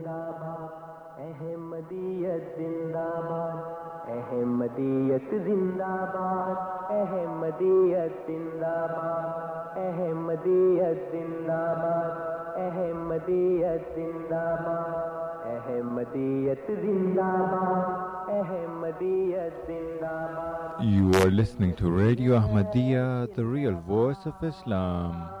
زندہ باد احمدیت زندہ باد احمدیت زندہ باد احمدیت زندہ باد احمدیت زندہ باد احمدیت زندہ باد احمدیت زندہ باد احمدیت زندہ باد You are listening to Radio Ahmadiyya, the real voice of Islam.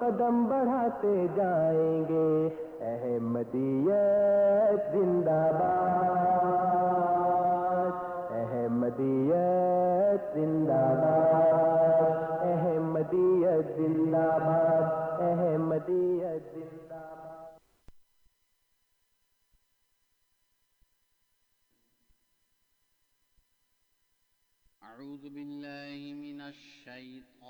قدم بڑھاتے جائیں گے۔ احمدیت زندہ باد۔ احمدیت زندہ باد۔ احمدیت زندہ باد۔ احمدیت زندہ باد۔ أعوذ بالله من الشيطان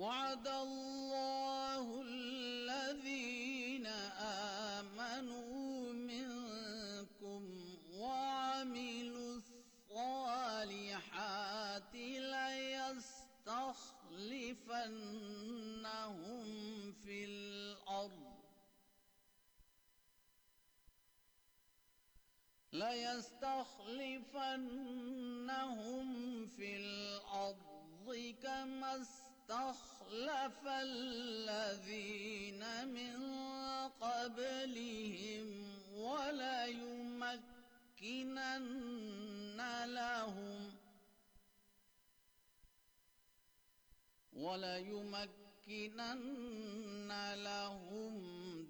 وعد الله الذين آمنوا منكم وعملوا الصالحات ليستخلفنهم في الأرض ليستخلفنهم في الأرض كما استخلف الذين من قبلهم وليمكنن لهم وليمكنن لهم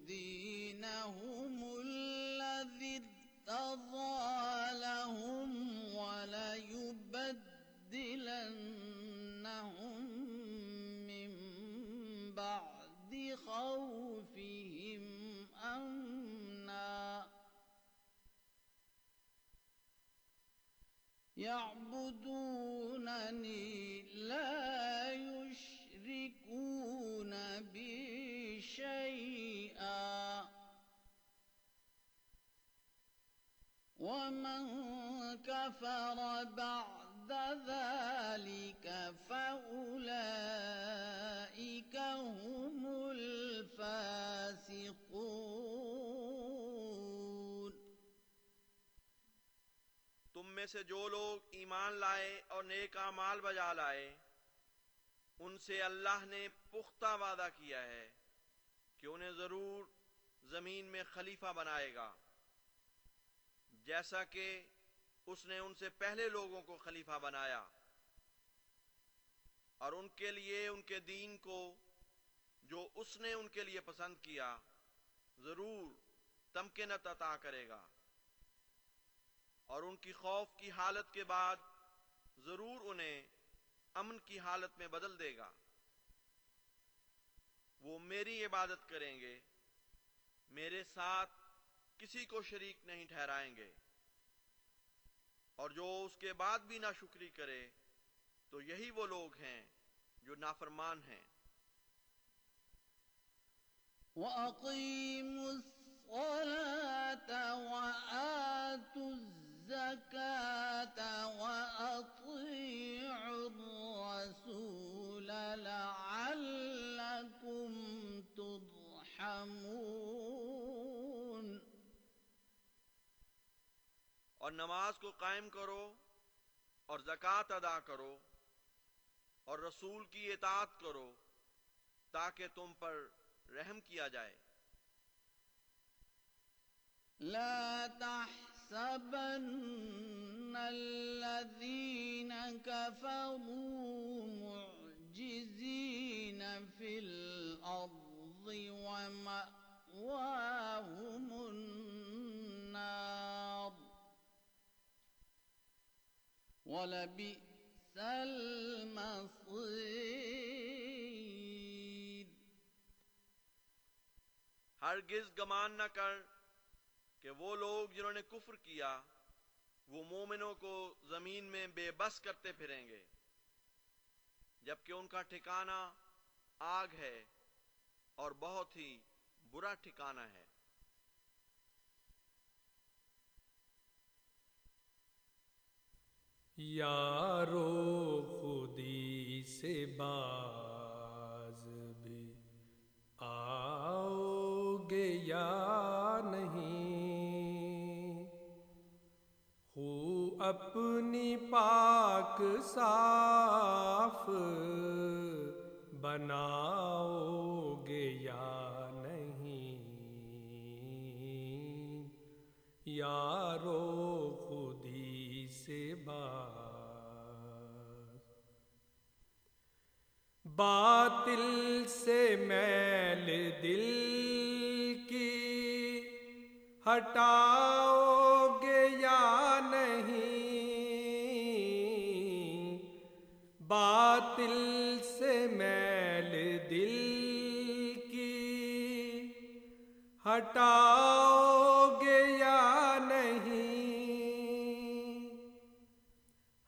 دينهم الذي ارتضى لهم وليبدلنهم خوفهم أمنا. يعبدونني لا يشركون بي شيئا. ومن كفر بعد ذلك سے جو لوگ ایمان لائے اور نیک اعمال بجا لائے، ان سے اللہ نے پختہ وعدہ کیا ہے کہ انہیں ضرور زمین میں خلیفہ بنائے گا۔ جیسا کہ اس نے ان سے پہلے لوگوں کو خلیفہ بنایا اور ان کے لیے، ان کے دین کو جو اس نے ان کے لیے پسند کیا، ضرور تمکنت عطا کرے گا۔ اور ان کی خوف کی حالت کے بعد ضرور انہیں امن کی حالت میں بدل دے گا۔ وہ میری عبادت کریں گے، میرے ساتھ کسی کو شریک نہیں ٹھہرائیں گے۔ اور جو اس کے بعد بھی ناشکری کرے، تو یہی وہ لوگ ہیں جو نافرمان ہیں۔ وأقيموا الصلاة وآتوا اور نماز کو قائم کرو اور زکوٰۃ ادا کرو اور رسول کی اطاعت کرو تاکہ تم پر رحم کیا جائے۔ لا تحت تحسبن الذين كفروا معجزين في الأرض ومأواهم النار ولبئس المصير ہرگز گمان نہ کر کہ وہ لوگ جنہوں نے کفر کیا، وہ مومنوں کو زمین میں بے بس کرتے پھریں گے۔ جبکہ ان کا ٹھکانہ آگ ہے اور بہت ہی برا ٹھکانہ ہے۔ یارو خودی سے باز بھی آؤ گے یا نہیں؟ اپنی پاک صاف بناؤ گے یا نہیں؟ یارو خودی سے باز باطل سے میل دل کی ہٹاؤ گے یا نہیں؟ باطل سے میل دل کی ہٹاؤ گے یا نہیں؟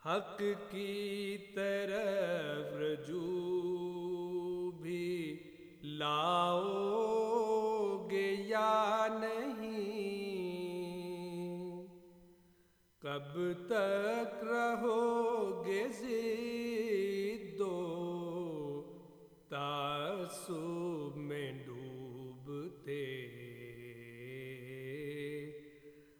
حق کی طرف رجوع بھی لاؤ گے یا نہیں؟ کب تک رہو گے زدو تعصب میں ڈوبتے۔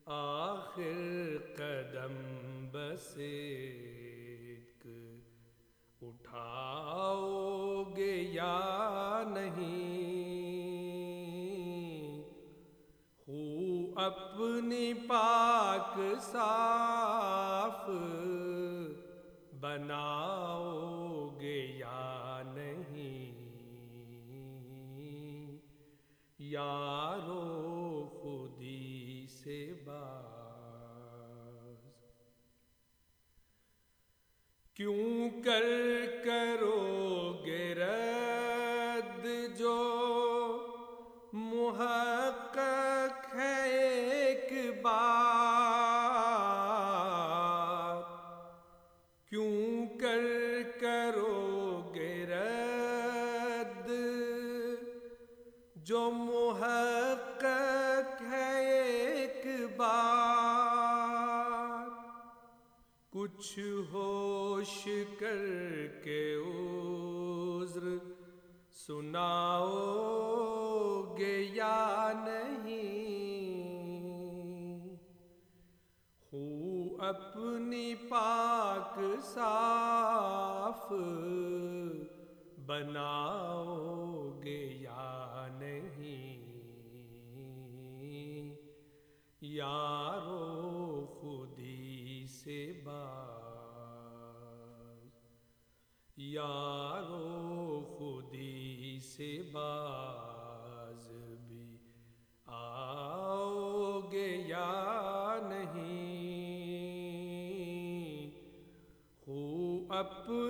آخر قدم بس ایک۔ اٹھاؤ گے یا نہیں؟ ہو اپنی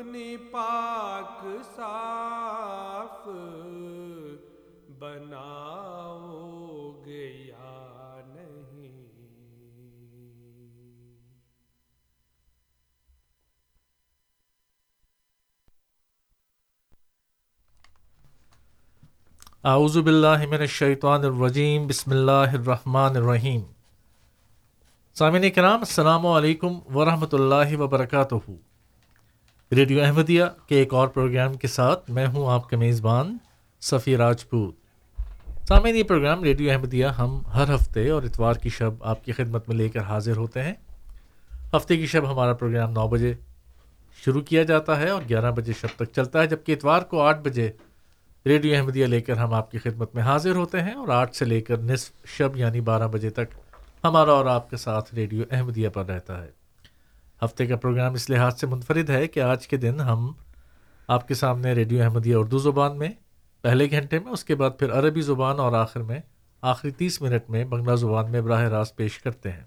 اپنی پاک صاف بناؤ گے یا نہیں اعوذ باللہ من الشیطان الرجیم بسم اللہ الرحمن الرحیم۔ سامعین کرام، السلام علیکم ورحمۃ اللہ وبرکاتہ۔ ریڈیو احمدیہ کے ایک اور پروگرام کے ساتھ میں ہوں آپ کا میزبان صفی راجپوت۔ سامعین، یہ پروگرام ریڈیو احمدیہ ہم ہر ہفتے اور اتوار کی شب آپ کی خدمت میں لے کر حاضر ہوتے ہیں۔ ہفتے کی شب ہمارا پروگرام نو بجے شروع کیا جاتا ہے اور گیارہ بجے شب تک چلتا ہے، جبکہ اتوار کو آٹھ بجے ریڈیو احمدیہ لے کر ہم آپ کی خدمت میں حاضر ہوتے ہیں اور آٹھ سے لے کر نصف شب یعنی بارہ بجے تک ہمارا اور آپ کے ساتھ ریڈیو احمدیہ پر رہتا ہے۔ ہفتے کا پروگرام اس لحاظ سے منفرد ہے کہ آج کے دن ہم آپ کے سامنے ریڈیو احمدیہ اردو زبان میں، پہلے گھنٹے میں، اس کے بعد پھر عربی زبان اور آخر میں، آخری تیس منٹ میں بنگلہ زبان میں براہ راست پیش کرتے ہیں۔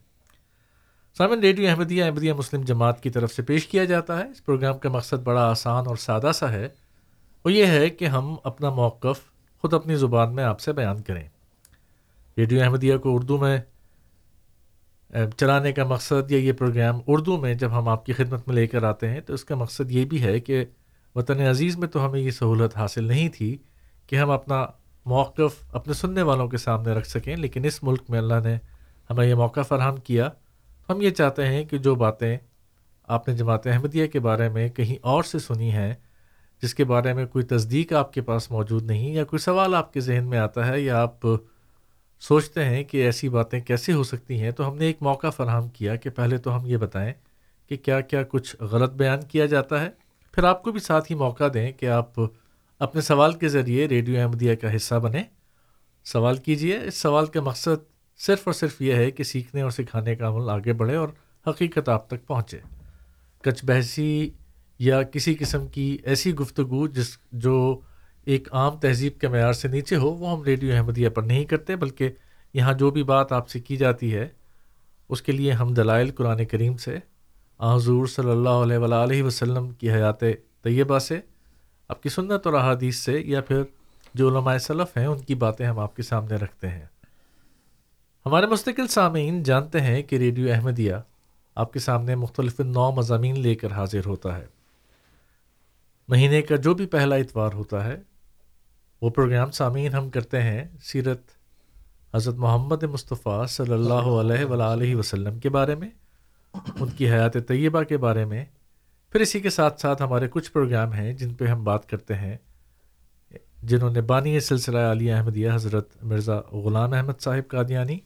سامن، ریڈیو احمدیہ احمدیہ مسلم جماعت کی طرف سے پیش کیا جاتا ہے۔ اس پروگرام کا مقصد بڑا آسان اور سادہ سا ہے۔ وہ یہ ہے کہ ہم اپنا موقف خود اپنی زبان میں آپ سے بیان کریں۔ ریڈیو احمدیہ کو اردو میں چلانے کا مقصد یا یہ پروگرام اردو میں جب ہم آپ کی خدمت میں لے کر آتے ہیں تو اس کا مقصد یہ بھی ہے کہ وطن عزیز میں تو ہمیں یہ سہولت حاصل نہیں تھی کہ ہم اپنا موقف اپنے سننے والوں کے سامنے رکھ سکیں، لیکن اس ملک میں اللہ نے ہمیں یہ موقع فراہم کیا۔ ہم یہ چاہتے ہیں کہ جو باتیں آپ نے جماعت احمدیہ کے بارے میں کہیں اور سے سنی ہیں، جس کے بارے میں کوئی تصدیق آپ کے پاس موجود نہیں یا کوئی سوال آپ کے ذہن میں آتا ہے یا آپ سوچتے ہیں کہ ایسی باتیں کیسے ہو سکتی ہیں۔ تو ہم نے ایک موقع فراہم کیا کہ پہلے تو ہم یہ بتائیں کہ کیا کیا کچھ غلط بیان کیا جاتا ہے۔ پھر آپ کو بھی ساتھ ہی موقع دیں کہ آپ اپنے سوال کے ذریعے ریڈیو احمدیہ کا حصہ بنیں۔ سوال کیجیے۔ اس سوال کا مقصد صرف اور صرف یہ ہے کہ سیکھنے اور سکھانے کا عمل آگے بڑھے اور حقیقت آپ تک پہنچے۔ کچھ بحثی یا کسی قسم کی ایسی گفتگو جس جو ایک عام تہذیب کے معیار سے نیچے ہو، وہ ہم ریڈیو احمدیہ پر نہیں کرتے، بلکہ یہاں جو بھی بات آپ سے کی جاتی ہے، اس کے لیے ہم دلائل قرآن کریم سے، حضور صلی اللہ علیہ وآلہ وسلم کی حیات طیبہ سے، آپ کی سنت اور احادیث سے، یا پھر جو علماء صلف ہیں، ان کی باتیں ہم آپ کے سامنے رکھتے ہیں۔ ہمارے مستقل سامعین جانتے ہیں کہ ریڈیو احمدیہ آپ کے سامنے مختلف نو مضامین لے کر حاضر ہوتا ہے۔ مہینے کا جو بھی پہلا اتوار ہوتا ہے وہ پروگرام سامعین ہم کرتے ہیں سیرت حضرت محمد مصطفیٰ صلی اللہ علیہ وآلہ وسلم کے بارے میں، ان کی حیات طیبہ کے بارے میں۔ پھر اسی کے ساتھ ساتھ ہمارے کچھ پروگرام ہیں جن پہ ہم بات کرتے ہیں، جنہوں نے بانی سلسلہ علی احمدیہ حضرت مرزا غلام احمد صاحب قادیانی،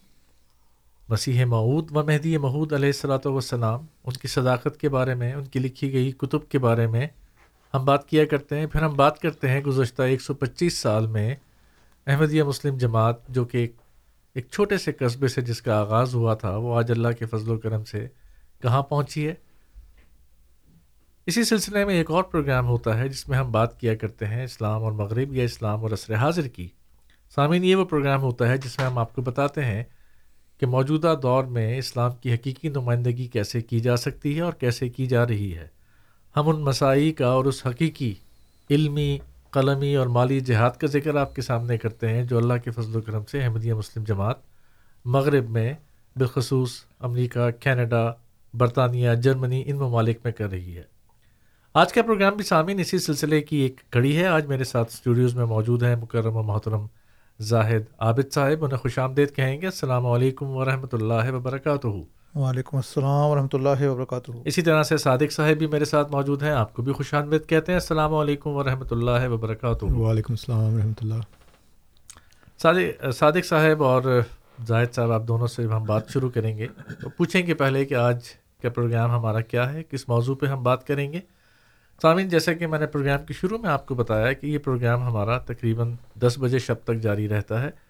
مسیح معود و مہدی محود علیہ السلاۃ وسلام ان کی صداقت کے بارے میں، ان کی لکھی گئی کتب کے بارے میں ہم بات کیا کرتے ہیں، پھر ہم بات کرتے ہیں گزشتہ ایک سو پچیس سال میں احمدیہ مسلم جماعت، جو کہ ایک ایک چھوٹے سے قصبے سے جس کا آغاز ہوا تھا، وہ آج اللہ کے فضل و کرم سے کہاں پہنچی ہے؟ اسی سلسلے میں ایک اور پروگرام ہوتا ہے جس میں ہم بات کیا کرتے ہیں، اسلام اور مغرب یا اسلام اور عصر حاضر کی۔ سامعین، یہ وہ پروگرام ہوتا ہے جس میں ہم آپ کو بتاتے ہیں کہ موجودہ دور میں اسلام کی حقیقی نمائندگی کیسے کی جا سکتی ہے اور کیسے کی جا رہی ہے۔ ہم ان مسائی کا اور اس حقیقی علمی، قلمی اور مالی جہاد کا ذکر آپ کے سامنے کرتے ہیں، جو اللہ کے فضل و کرم سے احمدیہ مسلم جماعت مغرب میں بالخصوص امریکہ، کینیڈا، برطانیہ، جرمنی ان ممالک میں کر رہی ہے۔ آج کا پروگرام بھی سامعین اسی سلسلے کی ایک کڑی ہے۔ آج میرے ساتھ اسٹوڈیوز میں موجود ہیں مکرم و محترم زاہد عابد صاحب، انہیں خوش آمدید کہیں گے۔ السلام علیکم ورحمۃ اللہ وبرکاتہ۔ وعلیکم السلام ورحمۃ اللہ وبرکاتہ۔ اسی طرح سے صادق صاحب بھی میرے ساتھ موجود ہیں آپ کو بھی خوش آمدید کہتے ہیں۔ السلام علیکم ورحمۃ اللہ وبرکاتہ۔ وعلیکم السلام ورحمۃ اللہ۔ صادق صادق صاحب اور زاہد صاحب آپ دونوں سے ہم بات شروع کریں گے۔ تو پوچھیں گے پہلے کہ آج کا پروگرام ہمارا کیا ہے کس موضوع پہ ہم بات کریں گے۔ سامعین جیسا کہ میں نے پروگرام کے شروع میں آپ کو بتایا کہ یہ پروگرام ہمارا تقریباً دس بجے شب تک جاری رہتا ہے۔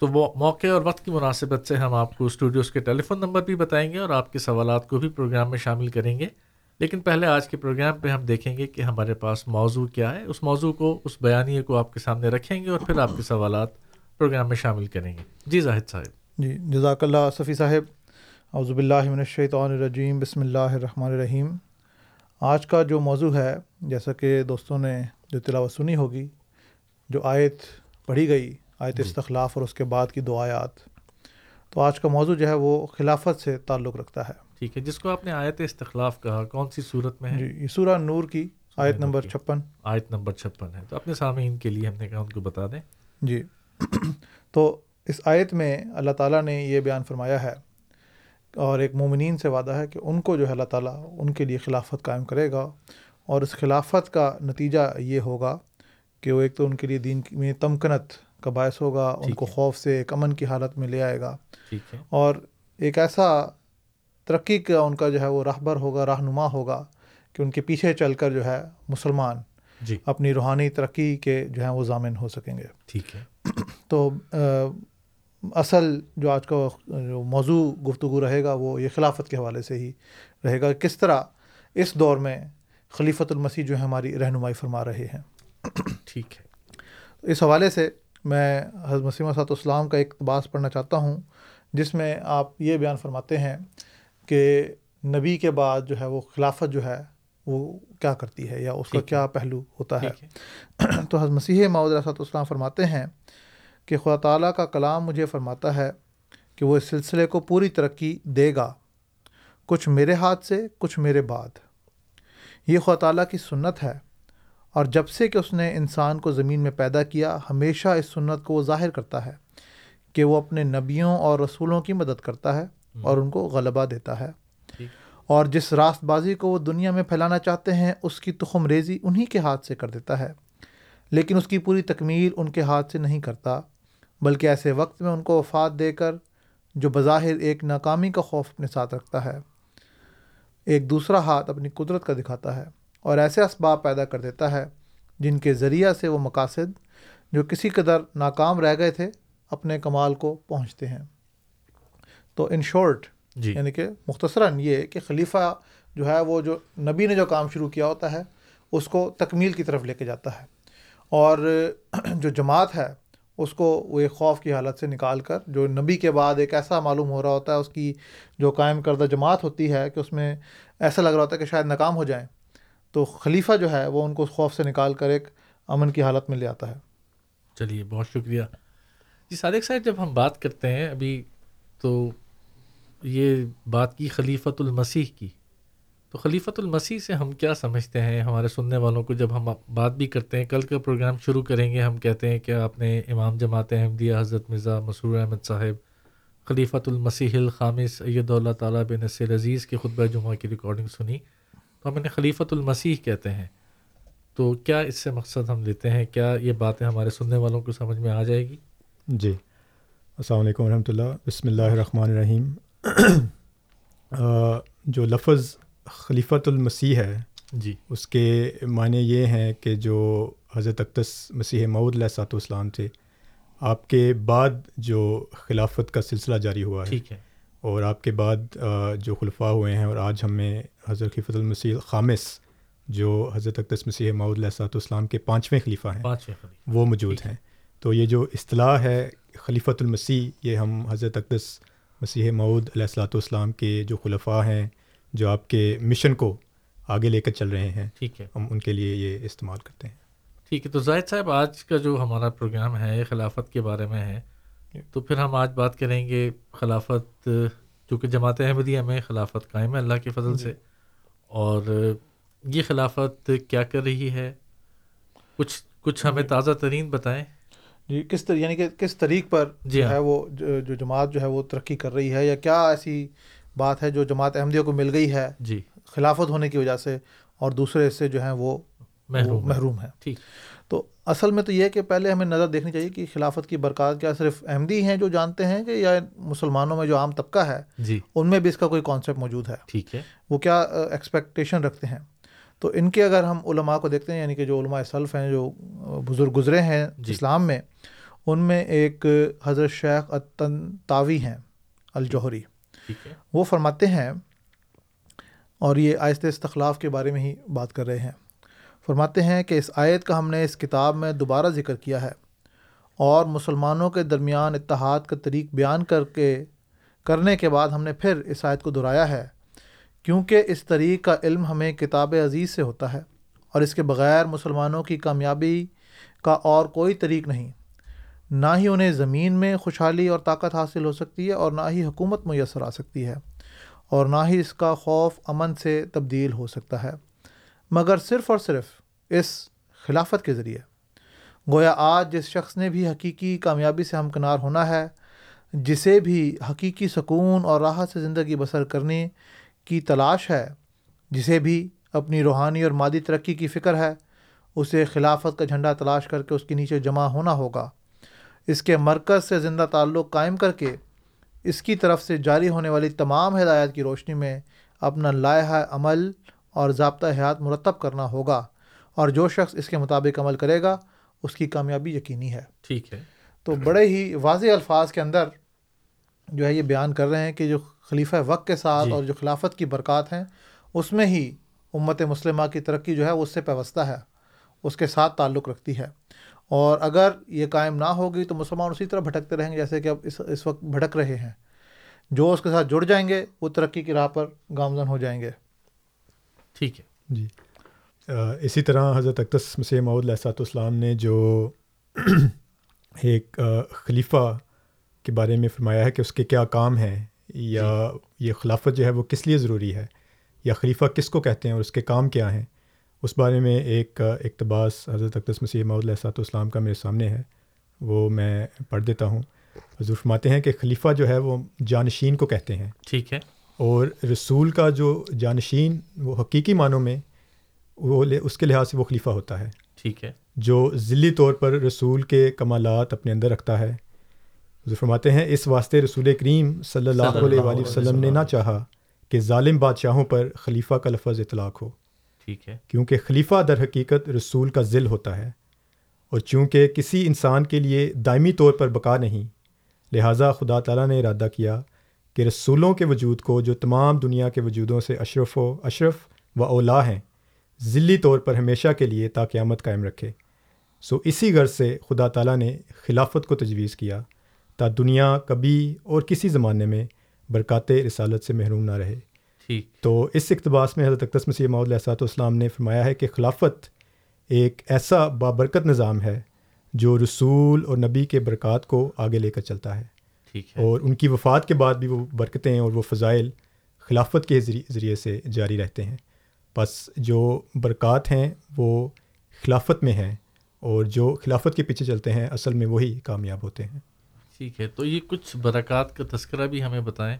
تو وہ موقع اور وقت کی مناسبت سے ہم آپ کو اسٹوڈیوز کے ٹیلی فون نمبر بھی بتائیں گے اور آپ کے سوالات کو بھی پروگرام میں شامل کریں گے۔ لیکن پہلے آج کے پروگرام پہ ہم دیکھیں گے کہ ہمارے پاس موضوع کیا ہے۔ اس موضوع کو، اس بیانیے کو آپ کے سامنے رکھیں گے اور پھر آپ کے سوالات پروگرام میں شامل کریں گے۔ جی زاہد صاحب۔ جی جزاک اللہ صفی صاحب۔ اعوذ باللہ من الشیطان الرجیم، بسم اللہ الرحمن الرحیم۔ آج کا جو موضوع ہے، جیسا کہ دوستوں نے جو تلاوت سنی ہوگی، جو آیت پڑھی گئی آیت جی۔ استخلاف اور اس کے بعد کی دو آیات۔ تو آج کا موضوع جو ہے وہ خلافت سے تعلق رکھتا ہے۔ ٹھیک ہے جس کو آپ نے آیت استخلاف کہا کون سی صورت میں ہے؟ جی سورہ نور کی آیت نمبر چھپن۔ آیت نمبر چھپن ہے۔ تو اپنے سامعین کے لیے ہم نے کہا ان کو بتا دیں۔ جی۔ تو اس آیت میں اللہ تعالیٰ نے یہ بیان فرمایا ہے اور ایک مومنین سے وعدہ ہے کہ ان کو جو ہے اللہ تعالیٰ ان کے لیے خلافت قائم کرے گا۔ اور اس خلافت کا نتیجہ یہ ہوگا کہ وہ ایک تو ان کے لیے دین میں تمکنت کا باعث ہوگا ان کو خوف سے ایک امن کی حالت میں لے آئے گا۔ اور ایک ایسا ترقی کا ان کا جو ہے وہ راہبر ہوگا رہنما ہوگا کہ ان کے پیچھے چل کر جو ہے مسلمان جی۔ اپنی روحانی ترقی کے جو ہیں وہ ضامن ہو سکیں گے۔ ٹھیک ہے۔ تو اصل جو آج کا جو موضوع گفتگو رہے گا وہ یہ خلافت کے حوالے سے ہی رہے گا کس طرح اس دور میں خلیفۃ المسیح جو ہے ہماری رہنمائی فرما رہے ہیں۔ ٹھیک ہے۔ اس حوالے سے میں حضرت مسیمہ صاحب اسلام کا ایک باس پڑھنا چاہتا ہوں جس میں آپ یہ بیان فرماتے ہیں کہ نبی کے بعد جو ہے وہ خلافت جو ہے وہ کیا کرتی ہے یا اس کا۔ کیا پہلو ہوتا ہے۔ تو حضرت مسیح معود علیہ السلام فرماتے ہیں کہ خدا تعالیٰ کا کلام مجھے فرماتا ہے کہ وہ اس سلسلے کو پوری ترقی دے گا کچھ میرے ہاتھ سے کچھ میرے بعد۔ یہ خدا تعالیٰ کی سنت ہے۔ اور جب سے کہ اس نے انسان کو زمین میں پیدا کیا ہمیشہ اس سنت کو وہ ظاہر کرتا ہے کہ وہ اپنے نبیوں اور رسولوں کی مدد کرتا ہے اور ان کو غلبہ دیتا ہے۔ ٹھیک اور جس راست بازی کو وہ دنیا میں پھیلانا چاہتے ہیں اس کی تخم ریزی انہی کے ہاتھ سے کر دیتا ہے۔ لیکن اس کی پوری تکمیل ان کے ہاتھ سے نہیں کرتا بلکہ ایسے وقت میں ان کو وفات دے کر جو بظاہر ایک ناکامی کا خوف اپنے ساتھ رکھتا ہے ایک دوسرا ہاتھ اپنی قدرت کا دکھاتا ہے۔ اور ایسے اسباب پیدا کر دیتا ہے جن کے ذریعہ سے وہ مقاصد جو کسی قدر ناکام رہ گئے تھے اپنے کمال کو پہنچتے ہیں۔ تو ان شارٹ جی۔ یعنی کہ مختصراً یہ کہ خلیفہ جو ہے وہ جو نبی نے جو کام شروع کیا ہوتا ہے اس کو تکمیل کی طرف لے کے جاتا ہے۔ اور جو جماعت ہے اس کو وہ ایک خوف کی حالت سے نکال کر جو نبی کے بعد ایک ایسا معلوم ہو رہا ہوتا ہے اس کی جو قائم کردہ جماعت ہوتی ہے کہ اس میں ایسا لگ رہا ہوتا ہے کہ شاید ناکام ہو جائیں۔ تو خلیفہ جو ہے وہ ان کو اس خوف سے نکال کر ایک امن کی حالت میں لے آتا ہے۔ چلیے، بہت شکریہ۔ جی صادق صاحب، جب ہم بات کرتے ہیں ابھی تو یہ بات کی خلیفۃ المسیح کی۔ تو خلیفۃ المسیح سے ہم کیا سمجھتے ہیں؟ ہمارے سننے والوں کو جب ہم بات بھی کرتے ہیں، کل کا پروگرام شروع کریں گے، ہم کہتے ہیں کہ آپ نے امام جماعت احمدیہ حضرت مرزا مسرور احمد صاحب، خلیفۃ المسیح الخامس سید اللہ تعالیٰ بن نصر عزیز کے خطبہ جمعہ کی ریکارڈنگ سنی۔ تو ہم انہیں خلیفۃ المسیح کہتے ہیں۔ تو کیا اس سے مقصد ہم لیتے ہیں؟ کیا یہ باتیں ہمارے سننے والوں کو سمجھ میں آ جائے گی؟ جی۔ السلام علیکم ورحمۃ اللہ۔ بسم اللہ الرحمن الرحیم۔ جو لفظ خلیفۃ المسیح ہے جی۔ اس کے معنی یہ ہیں کہ جو حضرت اقدس مسیح معود علیہ صاحب والسلام تھے آپ کے بعد جو خلافت کا سلسلہ جاری ہوا ہے ٹھیک ہے۔ اور آپ کے بعد جو خلفاء ہوئے ہیں اور آج ہمیں حضرت خلیفۃ المسیح خامس جو حضرت اقدس مسیح معود علیہ صاحب والسلام کے پانچویں خلیفہ ہیں خلیفہ۔ وہ موجود۔ ہیں۔ تو یہ جو اصطلاح ہے خلیفۃ المسیح یہ ہم حضرت اقدس مسیح معود علیہ السلاۃ والسلام کے جو خلفاء ہیں جو آپ کے مشن کو آگے لے کر چل رہے ہیں ٹھیک ہے۔ ہم ان کے لیے یہ استعمال کرتے ہیں۔ ٹھیک ہے۔ تو زاہد صاحب آج کا جو ہمارا پروگرام ہے یہ خلافت کے بارے میں ہے تو پھر ہم آج بات کریں گے خلافت چونکہ جماعت احمدیہ میں خلافت قائم ہے اللہ کے فضل سے۔ اور یہ خلافت کیا کر رہی ہے؟ کچھ کچھ ہمیں تازہ ترین بتائیں۔ جی کس طرح یعنی کہ کس طریق پر جی ہاں۔ ہے وہ جو جماعت جو ہے وہ ترقی کر رہی ہے یا کیا ایسی بات ہے جو جماعت احمدیہ کو مل گئی ہے؟ جی۔ خلافت ہونے کی وجہ سے اور دوسرے سے جو ہیں وہ محروم ہے۔ محروم ہے ٹھیک۔ اصل میں تو یہ ہے کہ پہلے ہمیں نظر دیکھنی چاہیے کہ خلافت کی برکات کیا صرف احمدی ہیں جو جانتے ہیں کہ یا مسلمانوں میں جو عام طبقہ ہے جی۔ ان میں بھی اس کا کوئی کانسیپٹ موجود ہے۔ ٹھیک ہے۔ وہ کیا ایکسپیکٹیشن رکھتے ہیں۔ تو ان کے اگر ہم علماء کو دیکھتے ہیں یعنی کہ جو علماء سلف ہیں جو بزرگ گزرے ہیں جی۔ اسلام میں ان میں ایک حضرت شیخ التن تاوی ہیں الجوہری۔ وہ فرماتے ہیں اور یہ آہستہ استخلاف کے بارے میں ہی بات کر رہے ہیں۔ فرماتے ہیں کہ اس آیت کا ہم نے اس کتاب میں دوبارہ ذکر کیا ہے اور مسلمانوں کے درمیان اتحاد کا طریق بیان کر کے کرنے کے بعد ہم نے پھر اس آیت کو دہرایا ہے، کیونکہ اس طریق کا علم ہمیں کتاب عزیز سے ہوتا ہے اور اس کے بغیر مسلمانوں کی کامیابی کا اور کوئی طریق نہیں۔ نہ ہی انہیں زمین میں خوشحالی اور طاقت حاصل ہو سکتی ہے اور نہ ہی حکومت میسر آ سکتی ہے اور نہ ہی اس کا خوف امن سے تبدیل ہو سکتا ہے۔ مگر صرف اور صرف اس خلافت کے ذریعے۔ گویا آج جس شخص نے بھی حقیقی کامیابی سے ہمکنار ہونا ہے، جسے بھی حقیقی سکون اور راحت سے زندگی بسر کرنے کی تلاش ہے، جسے بھی اپنی روحانی اور مادی ترقی کی فکر ہے، اسے خلافت کا جھنڈا تلاش کر کے اس کے نیچے جمع ہونا ہوگا۔ اس کے مرکز سے زندہ تعلق قائم کر کے اس کی طرف سے جاری ہونے والی تمام ہدایات کی روشنی میں اپنا لائحہ عمل اور ضابطہ حیات مرتب کرنا ہوگا اور جو شخص اس کے مطابق عمل کرے گا اس کی کامیابی یقینی ہے۔ ٹھیک ہے۔ تو بڑے ہی واضح الفاظ کے اندر جو ہے یہ بیان کر رہے ہیں کہ جو خلیفہ وقت کے ساتھ جی۔ اور جو خلافت کی برکات ہیں اس میں ہی امت مسلمہ کی ترقی جو ہے اس سے پیوستہ ہے اس کے ساتھ تعلق رکھتی ہے۔ اور اگر یہ قائم نہ ہوگی تو مسلمان اسی طرح بھٹکتے رہیں گے جیسے کہ اب اس اس وقت بھٹک رہے ہیں۔ جو اس کے ساتھ جڑ جائیں گے وہ ترقی کی راہ پر گامزن ہو جائیں گے۔ ٹھیک ہے۔ جی۔ اسی طرح حضرت اقدس مسیح معود علیہ والسلام نے جو ایک خلیفہ کے بارے میں فرمایا ہے کہ اس کے کیا کام ہیں یا یہ خلافت جو ہے وہ کس لیے ضروری ہے یا خلیفہ کس کو کہتے ہیں اور اس کے کام کیا ہیں اس بارے میں ایک اقتباس حضرت اقدس مسیح معود علیہ والسلام کا میرے سامنے ہے وہ میں پڑھ دیتا ہوں۔ حضور فرماتے ہیں کہ خلیفہ جو ہے وہ جانشین کو کہتے ہیں۔ ٹھیک ہے۔ اور رسول کا جو جانشین وہ حقیقی معنوں میں وہ اس کے لحاظ سے وہ خلیفہ ہوتا ہے۔ ٹھیک ہے۔ جو ذلی طور پر رسول کے کمالات اپنے اندر رکھتا ہے۔ فرماتے ہیں اس واسطے رسول کریم صلی اللہ علیہ وآلہ وسلم نے نہ چاہا کہ ظالم بادشاہوں پر خلیفہ کا لفظ اطلاق ہو۔ ٹھیک ہے۔ کیونکہ خلیفہ در حقیقت رسول کا ذل ہوتا ہے۔ اور چونکہ کسی انسان کے لیے دائمی طور پر بقا نہیں لہٰذا خدا تعالیٰ نے ارادہ کیا کہ رسولوں کے وجود کو جو تمام دنیا کے وجودوں سے اشرف و اشرف و اولا ہیں ذلی طور پر ہمیشہ کے لیے تا قیامت قائم رکھے۔ سو اسی غرض سے خدا تعالیٰ نے خلافت کو تجویز کیا تا دنیا کبھی اور کسی زمانے میں برکات رسالت سے محروم نہ رہے۔ ٹھیک۔ تو اس اقتباس میں حضرت اقدس مسیح معود علیہ والسلام نے فرمایا ہے کہ خلافت ایک ایسا بابرکت نظام ہے جو رسول اور نبی کے برکات کو آگے لے کر چلتا ہے۔ اور ان کی وفات کے بعد بھی وہ برکتیں اور وہ فضائل خلافت کے ذریعے ذریعے سے جاری رہتے ہیں۔ بس جو برکات ہیں وہ خلافت میں ہیں اور جو خلافت کے پیچھے چلتے ہیں اصل میں وہی کامیاب ہوتے ہیں۔ ٹھیک ہے تو یہ کچھ برکات کا تذکرہ بھی ہمیں بتائیں۔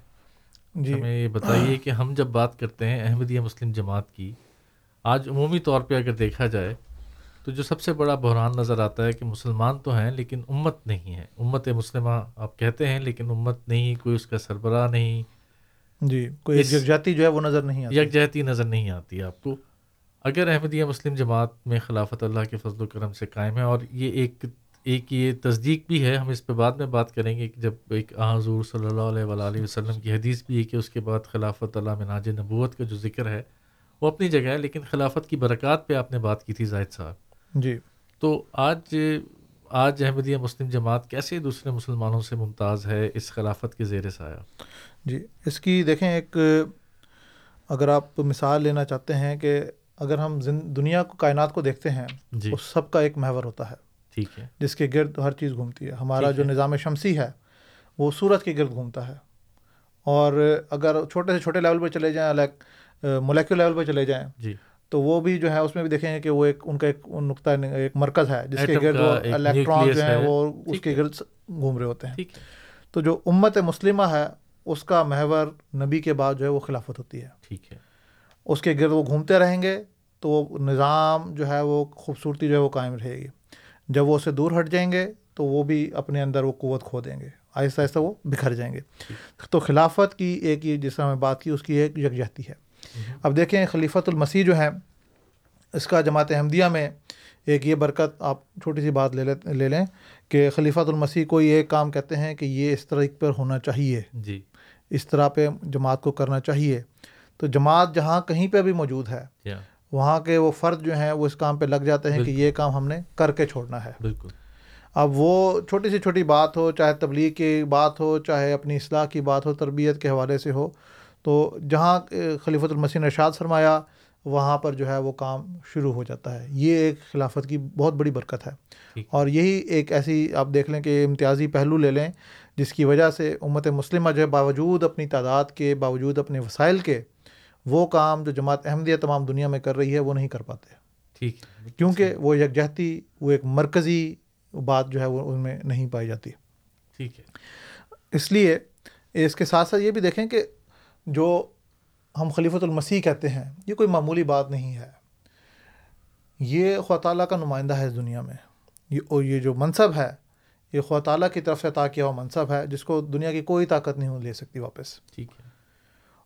جی۔ ہمیں یہ بتائیے کہ ہم جب بات کرتے ہیں احمدیہ مسلم جماعت کی آج عمومی طور پہ اگر دیکھا جائے تو جو سب سے بڑا بحران نظر آتا ہے کہ مسلمان تو ہیں لیکن امت نہیں ہے۔ امت مسلمہ آپ کہتے ہیں لیکن امت نہیں کوئی اس کا سربراہ نہیں۔ جی کوئی یکجہتی جو ہے وہ نظر نہیں آتی۔ یکجہتی نظر نہیں آتی آپ کو۔ اگر احمدیہ مسلم جماعت میں خلافت اللہ کے فضل و کرم سے قائم ہے اور یہ ایک ایک یہ تصدیق بھی ہے ہم اس پہ بعد میں بات کریں گے کہ جب ایک حضور صلی اللہ علیہ وآلہ وسلم کی حدیث بھی ہے کہ اس کے بعد خلافت اللہ مناج نبوت کا جو ذکر ہے وہ اپنی جگہ ہے لیکن خلافت کی برکات پہ آپ نے بات کی تھی زاہد صاحب۔ جی۔ تو آج آج احمدیہ مسلم جماعت کیسے دوسرے مسلمانوں سے ممتاز ہے اس خلافت کے زیر سایہ؟ جی اس کی دیکھیں ایک اگر آپ مثال لینا چاہتے ہیں کہ اگر ہم دنیا کو کائنات کو دیکھتے ہیں جی۔ اس سب کا ایک محور ہوتا ہے۔ ٹھیک ہے۔ جس کے گرد ہر چیز گھومتی ہے۔ ہمارا جو۔ نظام شمسی ہے وہ سورج کے گرد گھومتا ہے۔ اور اگر چھوٹے سے چھوٹے لیول پہ چلے جائیں لائک مولیکول لیول پہ چلے جائیں جی۔ تو وہ بھی جو ہے اس میں بھی دیکھیں گے کہ وہ ایک ان کا ایک نقطہ ایک مرکز ہے جس کے گرد وہ الیکٹران جو ہیں۔ وہ اس کے۔ گرد گھوم رہے ہوتے ہیں۔ تو جو امت مسلمہ ہے اس کا محور نبی کے بعد جو ہے وہ خلافت ہوتی ہے۔ ٹھیک ہے۔ اس کے گرد وہ گھومتے رہیں گے تو وہ نظام جو ہے وہ خوبصورتی جو ہے وہ قائم رہے گی۔ جب وہ اسے دور ہٹ جائیں گے تو وہ بھی اپنے اندر وہ قوت کھو دیں گے۔ آہستہ آہستہ وہ بکھر جائیں گے۔ تو خلافت کی ایک یہ جس طرح میں بات کی اس کی ایک یکجہتی ہے۔ اب دیکھیں خلیفۃ المسیح جو ہے اس کا جماعت احمدیہ میں ایک یہ برکت آپ چھوٹی سی بات لے لے لیں کہ خلیفۃ المسیح کو یہ کام کہتے ہیں کہ یہ اس طرح پر ہونا چاہیے۔ جی۔ اس طرح پہ جماعت کو کرنا چاہیے۔ تو جماعت جہاں کہیں پہ بھی موجود ہے یا۔ وہاں کے وہ فرد جو ہیں وہ اس کام پہ لگ جاتے ہیں کہ بالکل۔ یہ کام ہم نے کر کے چھوڑنا ہے۔ بالکل۔ اب وہ چھوٹی سی چھوٹی بات ہو چاہے تبلیغ کی بات ہو چاہے اپنی اصلاح کی بات ہو تربیت کے حوالے سے ہو تو جہاں خلیفۃ المسیح نے ارشاد فرمایا وہاں پر جو ہے وہ کام شروع ہو جاتا ہے۔ یہ ایک خلافت کی بہت بڑی برکت ہے۔ اور یہی ایک ایسی آپ دیکھ لیں کہ امتیازی پہلو لے لیں جس کی وجہ سے امت مسلمہ جو ہے باوجود اپنی تعداد کے باوجود اپنے وسائل کے وہ کام جو جماعت احمدیہ تمام دنیا میں کر رہی ہے وہ نہیں کر پاتے۔ ٹھیک۔ کیونکہ وہ یکجہتی وہ ایک مرکزی بات جو ہے وہ ان میں نہیں پائی جاتی۔ ٹھیک ہے۔ اس لیے اس کے ساتھ ساتھ یہ بھی دیکھیں کہ جو ہم خلیفۃ المسیح کہتے ہیں یہ کوئی معمولی بات نہیں ہے۔ یہ خدا تعالیٰ کا نمائندہ ہے اس دنیا میں۔ یہ اور یہ جو منصب ہے یہ خدا تعالیٰ کی طرف سے عطا کیا ہوا منصب ہے جس کو دنیا کی کوئی طاقت نہیں لے سکتی واپس۔ ٹھیک ہے۔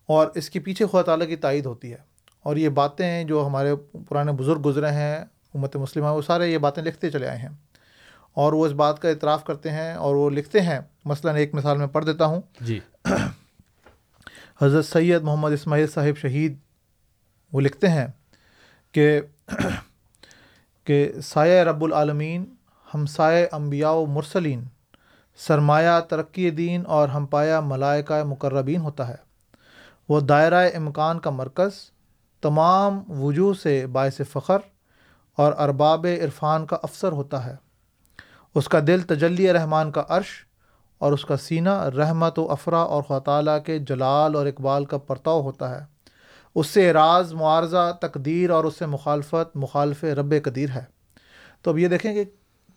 اور اس کے پیچھے خدا تعالیٰ کی تائید ہوتی ہے۔ اور یہ باتیں ہیں جو ہمارے پرانے بزرگ گزرے ہیں امت مسلمہ وہ سارے یہ باتیں لکھتے چلے آئے ہیں۔ اور وہ اس بات کا اعتراف کرتے ہیں اور وہ لکھتے ہیں۔ مثلا ایک مثال میں پڑھ دیتا ہوں۔ جی۔ حضرت سید محمد اسماعیل صاحب شہید، وہ لکھتے ہیں کہ کہ سایہ رب العالمین ہمسائے انبیاء و مرسلین، سرمایہ ترقی دین اور ہم پایا ملائکہ مقربین ہوتا ہے۔ وہ دائرہ امکان کا مرکز، تمام وجوہ سے باعث فخر اور ارباب عرفان کا افسر ہوتا ہے۔ اس کا دل تجلی رحمان کا عرش اور اس کا سینہ رحمت و افرا اور خدا تعالیٰ کے جلال اور اقبال کا پرتاؤ ہوتا ہے۔ اس سے اعراض معارضہ تقدیر اور اس سے مخالفت مخالف رب قدیر ہے۔ تو اب یہ دیکھیں کہ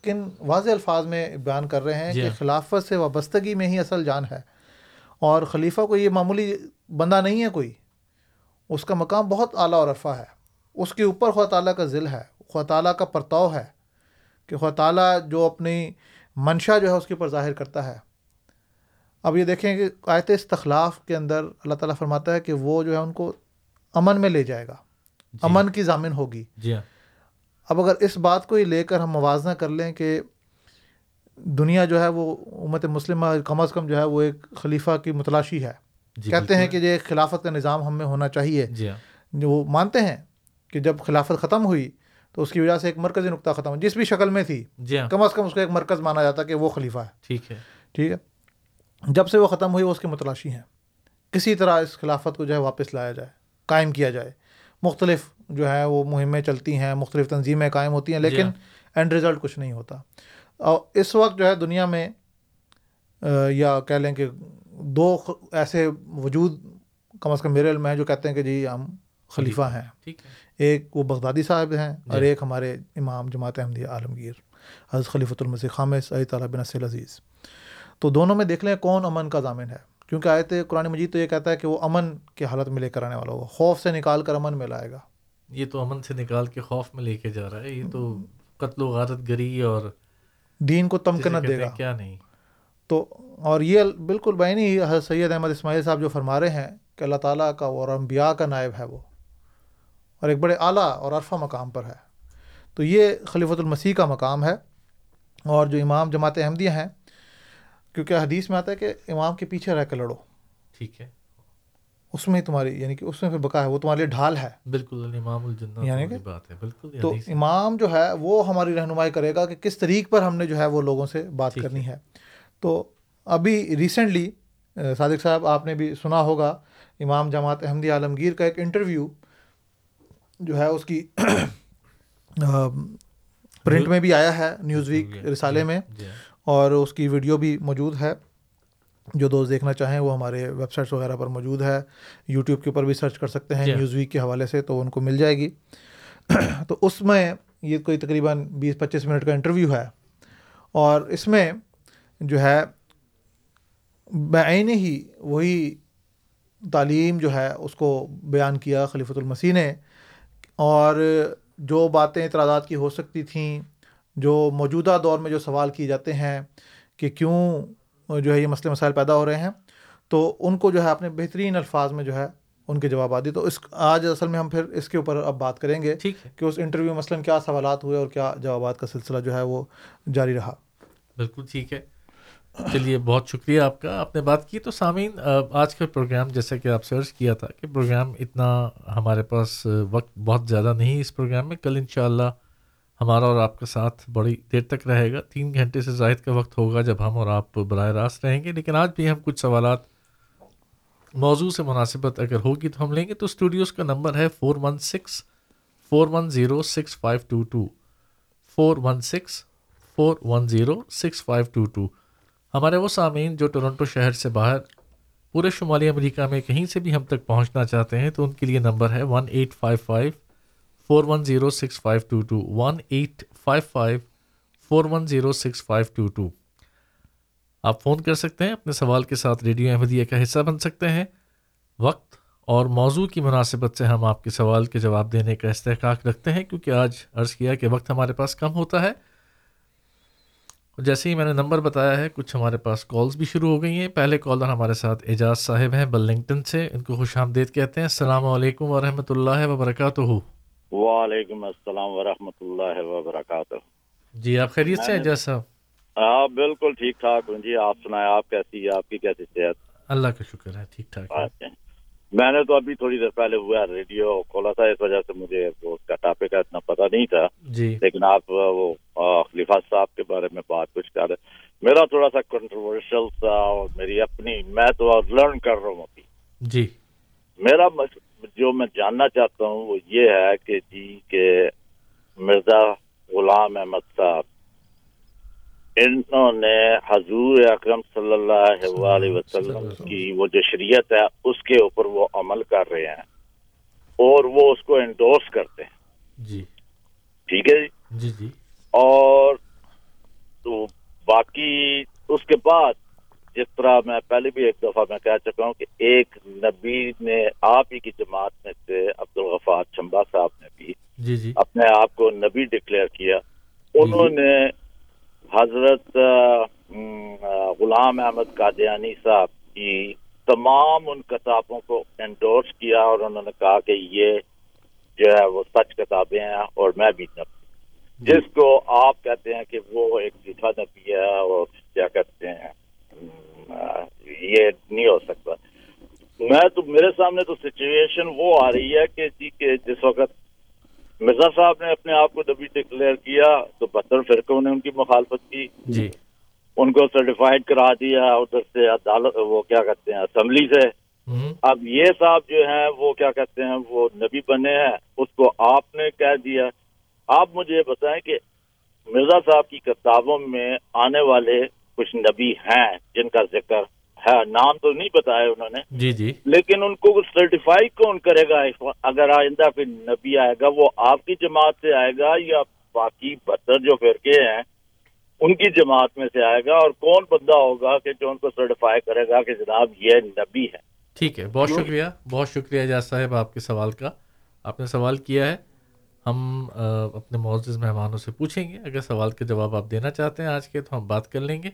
کن واضح الفاظ میں بیان کر رہے ہیں جی کہ ہاں۔ خلافت سے وابستگی میں ہی اصل جان ہے۔ اور خلیفہ کو یہ معمولی بندہ نہیں ہے کوئی۔ اس کا مقام بہت اعلیٰ اور عرفہ ہے۔ اس کے اوپر خدا تعالیٰ کا ذل ہے خدا تعالیٰ کا پرتاؤ ہے کہ خدا تعالیٰ جو اپنی منشا جو ہے اس کے اوپر ظاہر کرتا ہے۔ اب یہ دیکھیں کہ آیت استخلاف کے اندر اللہ تعالیٰ فرماتا ہے کہ وہ جو ہے ان کو امن میں لے جائے گا۔ جی۔ امن کی ضامن ہوگی۔ جی ہاں۔ اب اگر اس بات کو ہی لے کر ہم موازنہ کر لیں کہ دنیا جو ہے وہ امت مسلمہ کم از کم جو ہے وہ ایک خلیفہ کی متلاشی ہے۔ جی کہتے ہیں۔ کہ یہ خلافت کا نظام ہم میں ہونا چاہیے۔ جی ہاں۔ جو وہ مانتے ہیں کہ جب خلافت ختم ہوئی تو اس کی وجہ سے ایک مرکزی نقطہ ختم ہوا جس بھی شکل میں تھی جی ہاں۔ کم از کم اس کو ایک مرکز مانا جاتا کہ وہ خلیفہ ہے۔ ٹھیک ہے۔ ٹھیک ہے؟ جب سے وہ ختم ہوئی وہ اس کی متلاشی ہیں۔ کسی طرح اس خلافت کو جو ہے واپس لایا جائے قائم کیا جائے۔ مختلف جو ہے وہ مہمیں چلتی ہیں مختلف تنظیمیں قائم ہوتی ہیں جی لیکن ہاں۔ اینڈ رزلٹ کچھ نہیں ہوتا۔ اور اس وقت جو ہے دنیا میں یا کہہ لیں کہ دو ایسے وجود کم از کم میرے علم ہیں جو کہتے ہیں کہ جی ہم خلیفہ ہیں۔ ٹھیک ہے۔ ایک وہ بغدادی صاحب ہیں اور جی۔ ایک ہمارے امام جماعت احمدیہ عالمگیر حضرت خلیفۃ المسیح خامس علی تعالیٰ بن اصل عزیز۔ تو دونوں میں دیکھ لیں کون امن کا ضامن ہے۔ کیونکہ آیت قرآن مجید تو یہ کہتا ہے کہ وہ امن کے حالت میں لے کر آنے والا ہوگا۔ خوف سے نکال کر امن میں لائے گا۔ یہ تو امن سے نکال کے خوف میں لے کے جا رہا ہے۔ یہ تو قتل و غارت گری اور دین کو تمکنت دے گا۔ کیا نہیں؟ تو اور یہ بالکل بینی حضرت سید احمد اسماعیل صاحب جو فرما رہے ہیں کہ اللہ تعالیٰ کا اور انبیاء کا نائب ہے وہ اور ایک بڑے اعلیٰ اور عرفہ مقام پر ہے۔ تو یہ خلیفۃ المسیح کا مقام ہے۔ اور جو امام جماعت احمدیہ ہیں کیونکہ حدیث میں آتا ہے کہ امام کے پیچھے رہ کے لڑو۔ ٹھیک ہے۔ اس میں تمہاری یعنی کہ اس میں پھر بقا ہے وہ تمہارے لیے ڈھال ہے۔ بالکل امام الجنہ یعنی کہ- بات ہے بالکل تو۔ امام جو ہے وہ ہماری رہنمائی کرے گا کہ کس طریق پر ہم نے جو ہے وہ لوگوں سے بات کرنی ہے۔ تو ابھی ریسنٹلی صادق صاحب آپ نے بھی سنا ہوگا امام جماعت احمدی عالمگیر کا ایک انٹرویو جو ہے اس کی پرنٹ میں بھی آیا ہے نیوز ویک رسالے میں۔ جی۔ اور اس کی ویڈیو بھی موجود ہے۔ جو دوست دیکھنا چاہیں وہ ہمارے ویب سائٹس وغیرہ پر موجود ہے۔ یوٹیوب کے اوپر بھی سرچ کر سکتے ہیں۔ جی ہاں۔ نیوز ویک کے حوالے سے تو ان کو مل جائے گی۔ تو اس میں یہ کوئی تقریباً بیس پچیس منٹ کا انٹرویو ہے۔ اور اس میں جو ہے بعین ہی وہی تعلیم جو ہے اس کو بیان کیا خلیفۃ المسیح نے۔ اور جو باتیں اعتراضات کی ہو سکتی تھیں جو موجودہ دور میں جو سوال کیے جاتے ہیں کہ کیوں جو ہے یہ مسئلے مسائل پیدا ہو رہے ہیں تو ان کو جو ہے اپنے بہترین الفاظ میں جو ہے ان کے جوابات دی تو اس آج اصل میں ہم پھر اس کے اوپر اب بات کریں گے ٹھیک ہے۔ کہ اس انٹرویو میں مثلاً کیا سوالات ہوئے اور کیا جوابات کا سلسلہ جو ہے وہ جاری رہا۔ بالکل ٹھیک ہے۔ چلیے بہت شکریہ آپ کا۔ آپ نے بات کی تو سامعین آج کا پروگرام جیسا کہ آپ سرچ کیا تھا کہ پروگرام اتنا ہمارے پاس وقت بہت زیادہ نہیں اس پروگرام میں۔ کل انشاءاللہ ہمارا اور آپ کا ساتھ بڑی دیر تک رہے گا۔ تین گھنٹے سے زائد کا وقت ہوگا جب ہم اور آپ براہ راست رہیں گے، لیکن آج بھی ہم کچھ سوالات موضوع سے مناسبت اگر ہوگی تو ہم لیں گے۔ تو اسٹوڈیوز کا نمبر ہے four one six, four one zero, six five two two. Four one six, four one zero, six five two two. ہمارے وہ سامعین جو ٹورنٹو شہر سے باہر پورے شمالی امریکہ میں کہیں سے بھی ہم تک پہنچنا چاہتے ہیں، تو ان کے لیے نمبر ہے one eight five five four one zero six five two two one eight five five four one zero six five two two آپ فون کر سکتے ہیں، اپنے سوال کے ساتھ ریڈیو احمدیہ کا حصہ بن سکتے ہیں۔ وقت اور موضوع کی مناسبت سے ہم آپ کے سوال کے جواب دینے کا استحقاق رکھتے ہیں، کیونکہ آج عرض کیا کہ وقت ہمارے پاس کم ہوتا ہے۔ جیسے ہی میں نے نمبر بتایا ہے، کچھ ہمارے پاس کالز بھی شروع ہو گئی ہیں۔ پہلے کالر ہمارے ساتھ اعجاز صاحب ہیں بلنگٹن سے، ان کو خوش آمدید کہتے ہیں۔ السلام علیکم ورحمۃ اللہ وبرکاتہ۔ وعلیکم السلام ورحمۃ اللہ وبرکاتہ۔ جی آپ خیریت سے اعجاز صاحب۔ ہاں بالکل ٹھیک ٹھاک ہوں جی آپ سنائیں آپ کیسی ہے آپ کی کیسی صحت؟ اللہ کا شکر ہے ٹھیک ٹھاک۔ میں نے تو ابھی تھوڑی دیر پہلے ہوا ریڈیو کھولا تھا اس وجہ سے مجھے اس کا ٹاپک کا اتنا پتہ نہیں تھا۔ جی۔ لیکن آپ وہ خلیفہ صاحب کے بارے میں بات کچھ کر رہے میرا تھوڑا سا کنٹروورشل تھا اور میری اپنی میں تو لرن کر رہا ہوں ابھی۔ جی۔ میرا جو میں جاننا چاہتا ہوں وہ یہ ہے کہ جی کہ مرزا غلام احمد صاحب انہوں نے حضور اکرم صلی اللہ علیہ وسلم کی وہ جو شریعت ہے اس کے اوپر وہ عمل کر رہے ہیں اور وہ اس کو انڈورس کرتے ہیں۔ جی۔ ٹھیک ہے جی؟ جی جی۔ اور تو باقی اس کے بعد جس طرح میں پہلے بھی ایک دفعہ میں کہہ چکا ہوں کہ ایک نبی نے آپ ہی کی جماعت میں سے عبد الغفار چمبا صاحب نے بھی جی جی۔ اپنے آپ کو نبی ڈکلیئر کیا۔ انہوں نے حضرت غلام احمد قادیانی صاحب کی تمام ان کتابوں کو انڈورس کیا اور انہوں نے کہا کہ یہ جو ہے وہ سچ کتابیں ہیں اور میں بھی نبی جس کو آپ کہتے ہیں کہ وہ ایک جھوٹا نبی ہے اور کیا کہتے ہیں؟ یہ نہیں ہو سکتا۔ میں تو میرے سامنے تو سچویشن وہ آ رہی ہے کہ جی کہ جس وقت مرزا صاحب نے اپنے آپ کو نبی ڈکلیئر کیا تو بہتر فرقوں نے ان کی مخالفت کی۔ جی۔ ان کو سرٹیفائڈ کرا دیا ادھر سے عدالت وہ کیا کہتے ہیں اسمبلی سے۔ اب یہ صاحب جو ہیں وہ کیا کہتے ہیں وہ نبی بنے ہیں اس کو آپ نے کہہ دیا۔ آپ مجھے بتائیں کہ مرزا صاحب کی کتابوں میں آنے والے کچھ نبی ہیں جن کا ذکر ہے نام تو نہیں بتایا انہوں نے جی جی۔ لیکن ان کو سرٹیفائی کون کرے گا؟ اگر آئندہ کوئی نبی آئے گا وہ آپ کی جماعت سے آئے گا یا باقی بہتر جو فرقے ہیں ان کی جماعت میں سے آئے گا اور کون بندہ ہوگا کہ جو ان کو سرٹیفائی کرے گا کہ جناب یہ نبی ہے؟ ٹھیک ہے بہت شکریہ بہت شکریہ اعجاز صاحب آپ کے سوال کا۔ آپ نے سوال کیا ہے ہم اپنے معزز مہمانوں سے پوچھیں گے۔ اگر سوال کے جواب آپ دینا چاہتے ہیں آج کے تو ہم بات کر لیں گے۔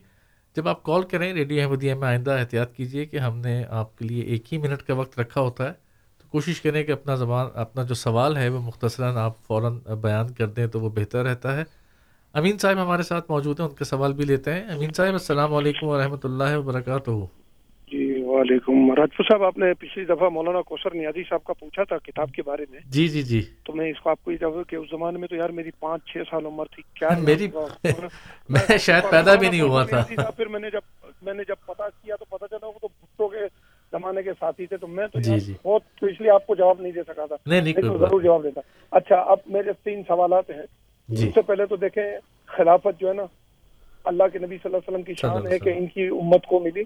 جب آپ کال کریں ریڈیو احمدیہ میں آئندہ احتیاط کیجیے کہ ہم نے آپ کے لیے ایک ہی منٹ کا وقت رکھا ہوتا ہے۔ تو کوشش کریں کہ اپنا زبان، اپنا جو سوال ہے وہ مختصراً آپ فوراً بیان کر دیں تو وہ بہتر رہتا ہے۔ امین صاحب ہمارے ساتھ موجود ہیں، ان کے سوال بھی لیتے ہیں۔ امین صاحب، السلام علیکم ورحمۃ اللہ وبرکاتہ۔ وعلیکم راجپور صاحب آپ نے پچھلی دفعہ مولانا کوثر نیازی صاحب کا پوچھا تھا کتاب کے بارے میں۔ جی جی جی۔ تو میں اس کو آپ کو یہ کہ اس زمانے میں تو یار میری پانچ چھ سال عمر تھی کیا میری میں شاید پیدا بھی نہیں ہوا تھا۔ پھر میں نے جب میں نے جب پتا کیا تو پتا چلا وہ تو بھٹو کے زمانے کے ساتھی تھے تو میں تو جی، جی۔ بہت تو اس لیے آپ کو جواب نہیں دے سکا تھا۔ نہیں تو ضرور جواب دیتا۔ اچھا اب میرے تین سوالات ہیں۔ جی۔ سب سے پہلے تو دیکھیں خلافت جو ہے نا اللہ کے نبی صلی اللہ علیہ وسلم کی شان ہے کہ ان کی امت کو ملی۔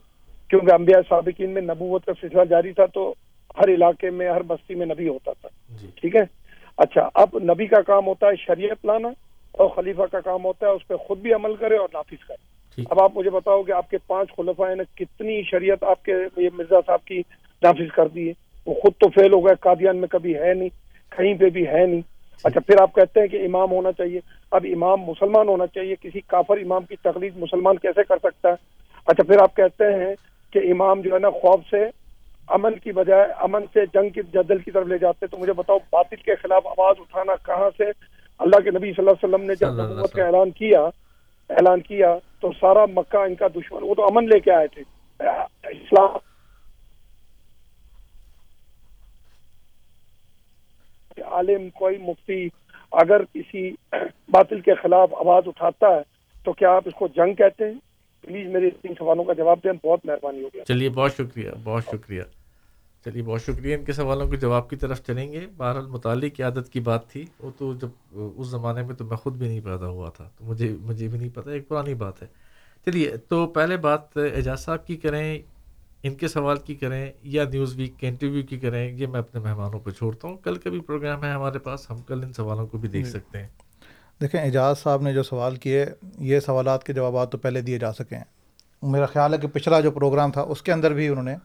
کیونکہ انبیاء سابقین میں نبوت کا سلسلہ جاری تھا تو ہر علاقے میں ہر بستی میں نبی ہوتا تھا۔ جی۔ ٹھیک ہے؟ اچھا اب نبی کا کام ہوتا ہے شریعت لانا اور خلیفہ کا کام ہوتا ہے اس پہ خود بھی عمل کرے اور نافذ کرے۔ اب آپ مجھے بتاؤ کہ آپ کے پانچ خلفاء نے کتنی شریعت آپ کے یہ مرزا صاحب کی نافذ کر دی ہے؟ وہ خود تو فیل ہو گئے قادیان میں کبھی ہے نہیں کہیں پہ بھی ہے نہیں۔ اچھا پھر آپ کہتے ہیں کہ امام ہونا چاہیے۔ اب امام مسلمان ہونا چاہیے کسی کافر امام کی تقلید مسلمان کیسے کر سکتا ہے؟ اچھا پھر آپ کہتے ہیں کہ امام جو ہے نا خوف سے امن کی بجائے امن سے جنگ کی جدل کی طرف لے جاتے تو مجھے بتاؤ باطل کے خلاف آواز اٹھانا کہاں سے؟ اللہ کے نبی صلی اللہ علیہ وسلم نے جب نبوت کا اعلان کیا اعلان کیا تو سارا مکہ ان کا دشمن وہ تو امن لے کے آئے تھے۔ اسلام عالم کوئی مفتی اگر کسی باطل کے خلاف آواز اٹھاتا ہے تو کیا آپ اس کو جنگ کہتے ہیں؟ پلیز میرے تین سوالوں کا جواب دیں بہت مہربانی ہوگی۔ چلیے بہت شکریہ بہت شکریہ۔ چلیے بہت شکریہ۔ ان کے سوالوں کے جواب کی طرف چلیں گے۔ بہرحال متعلق کی عادت کی بات تھی وہ تو جب اس زمانے میں تو میں خود بھی نہیں پیدا ہوا تھا تو مجھے مجھے بھی نہیں پتہ ایک پرانی بات ہے۔ چلیے تو پہلے بات اعجاز صاحب کی کریں ان کے سوال کی کریں یا نیوز ویک کے انٹرویو کی کریں یہ میں اپنے مہمانوں پہ چھوڑتا ہوں۔ کل کا بھی پروگرام ہے ہمارے پاس ہم کل ان سوالوں کو بھی دیکھ سکتے ہیں۔ دیکھیں، اعجاز صاحب نے جو سوال کیے، یہ سوالات کے جوابات تو پہلے دیے جا سکے ہیں۔ میرا خیال ہے کہ پچھلا جو پروگرام تھا، اس کے اندر بھی انہوں نے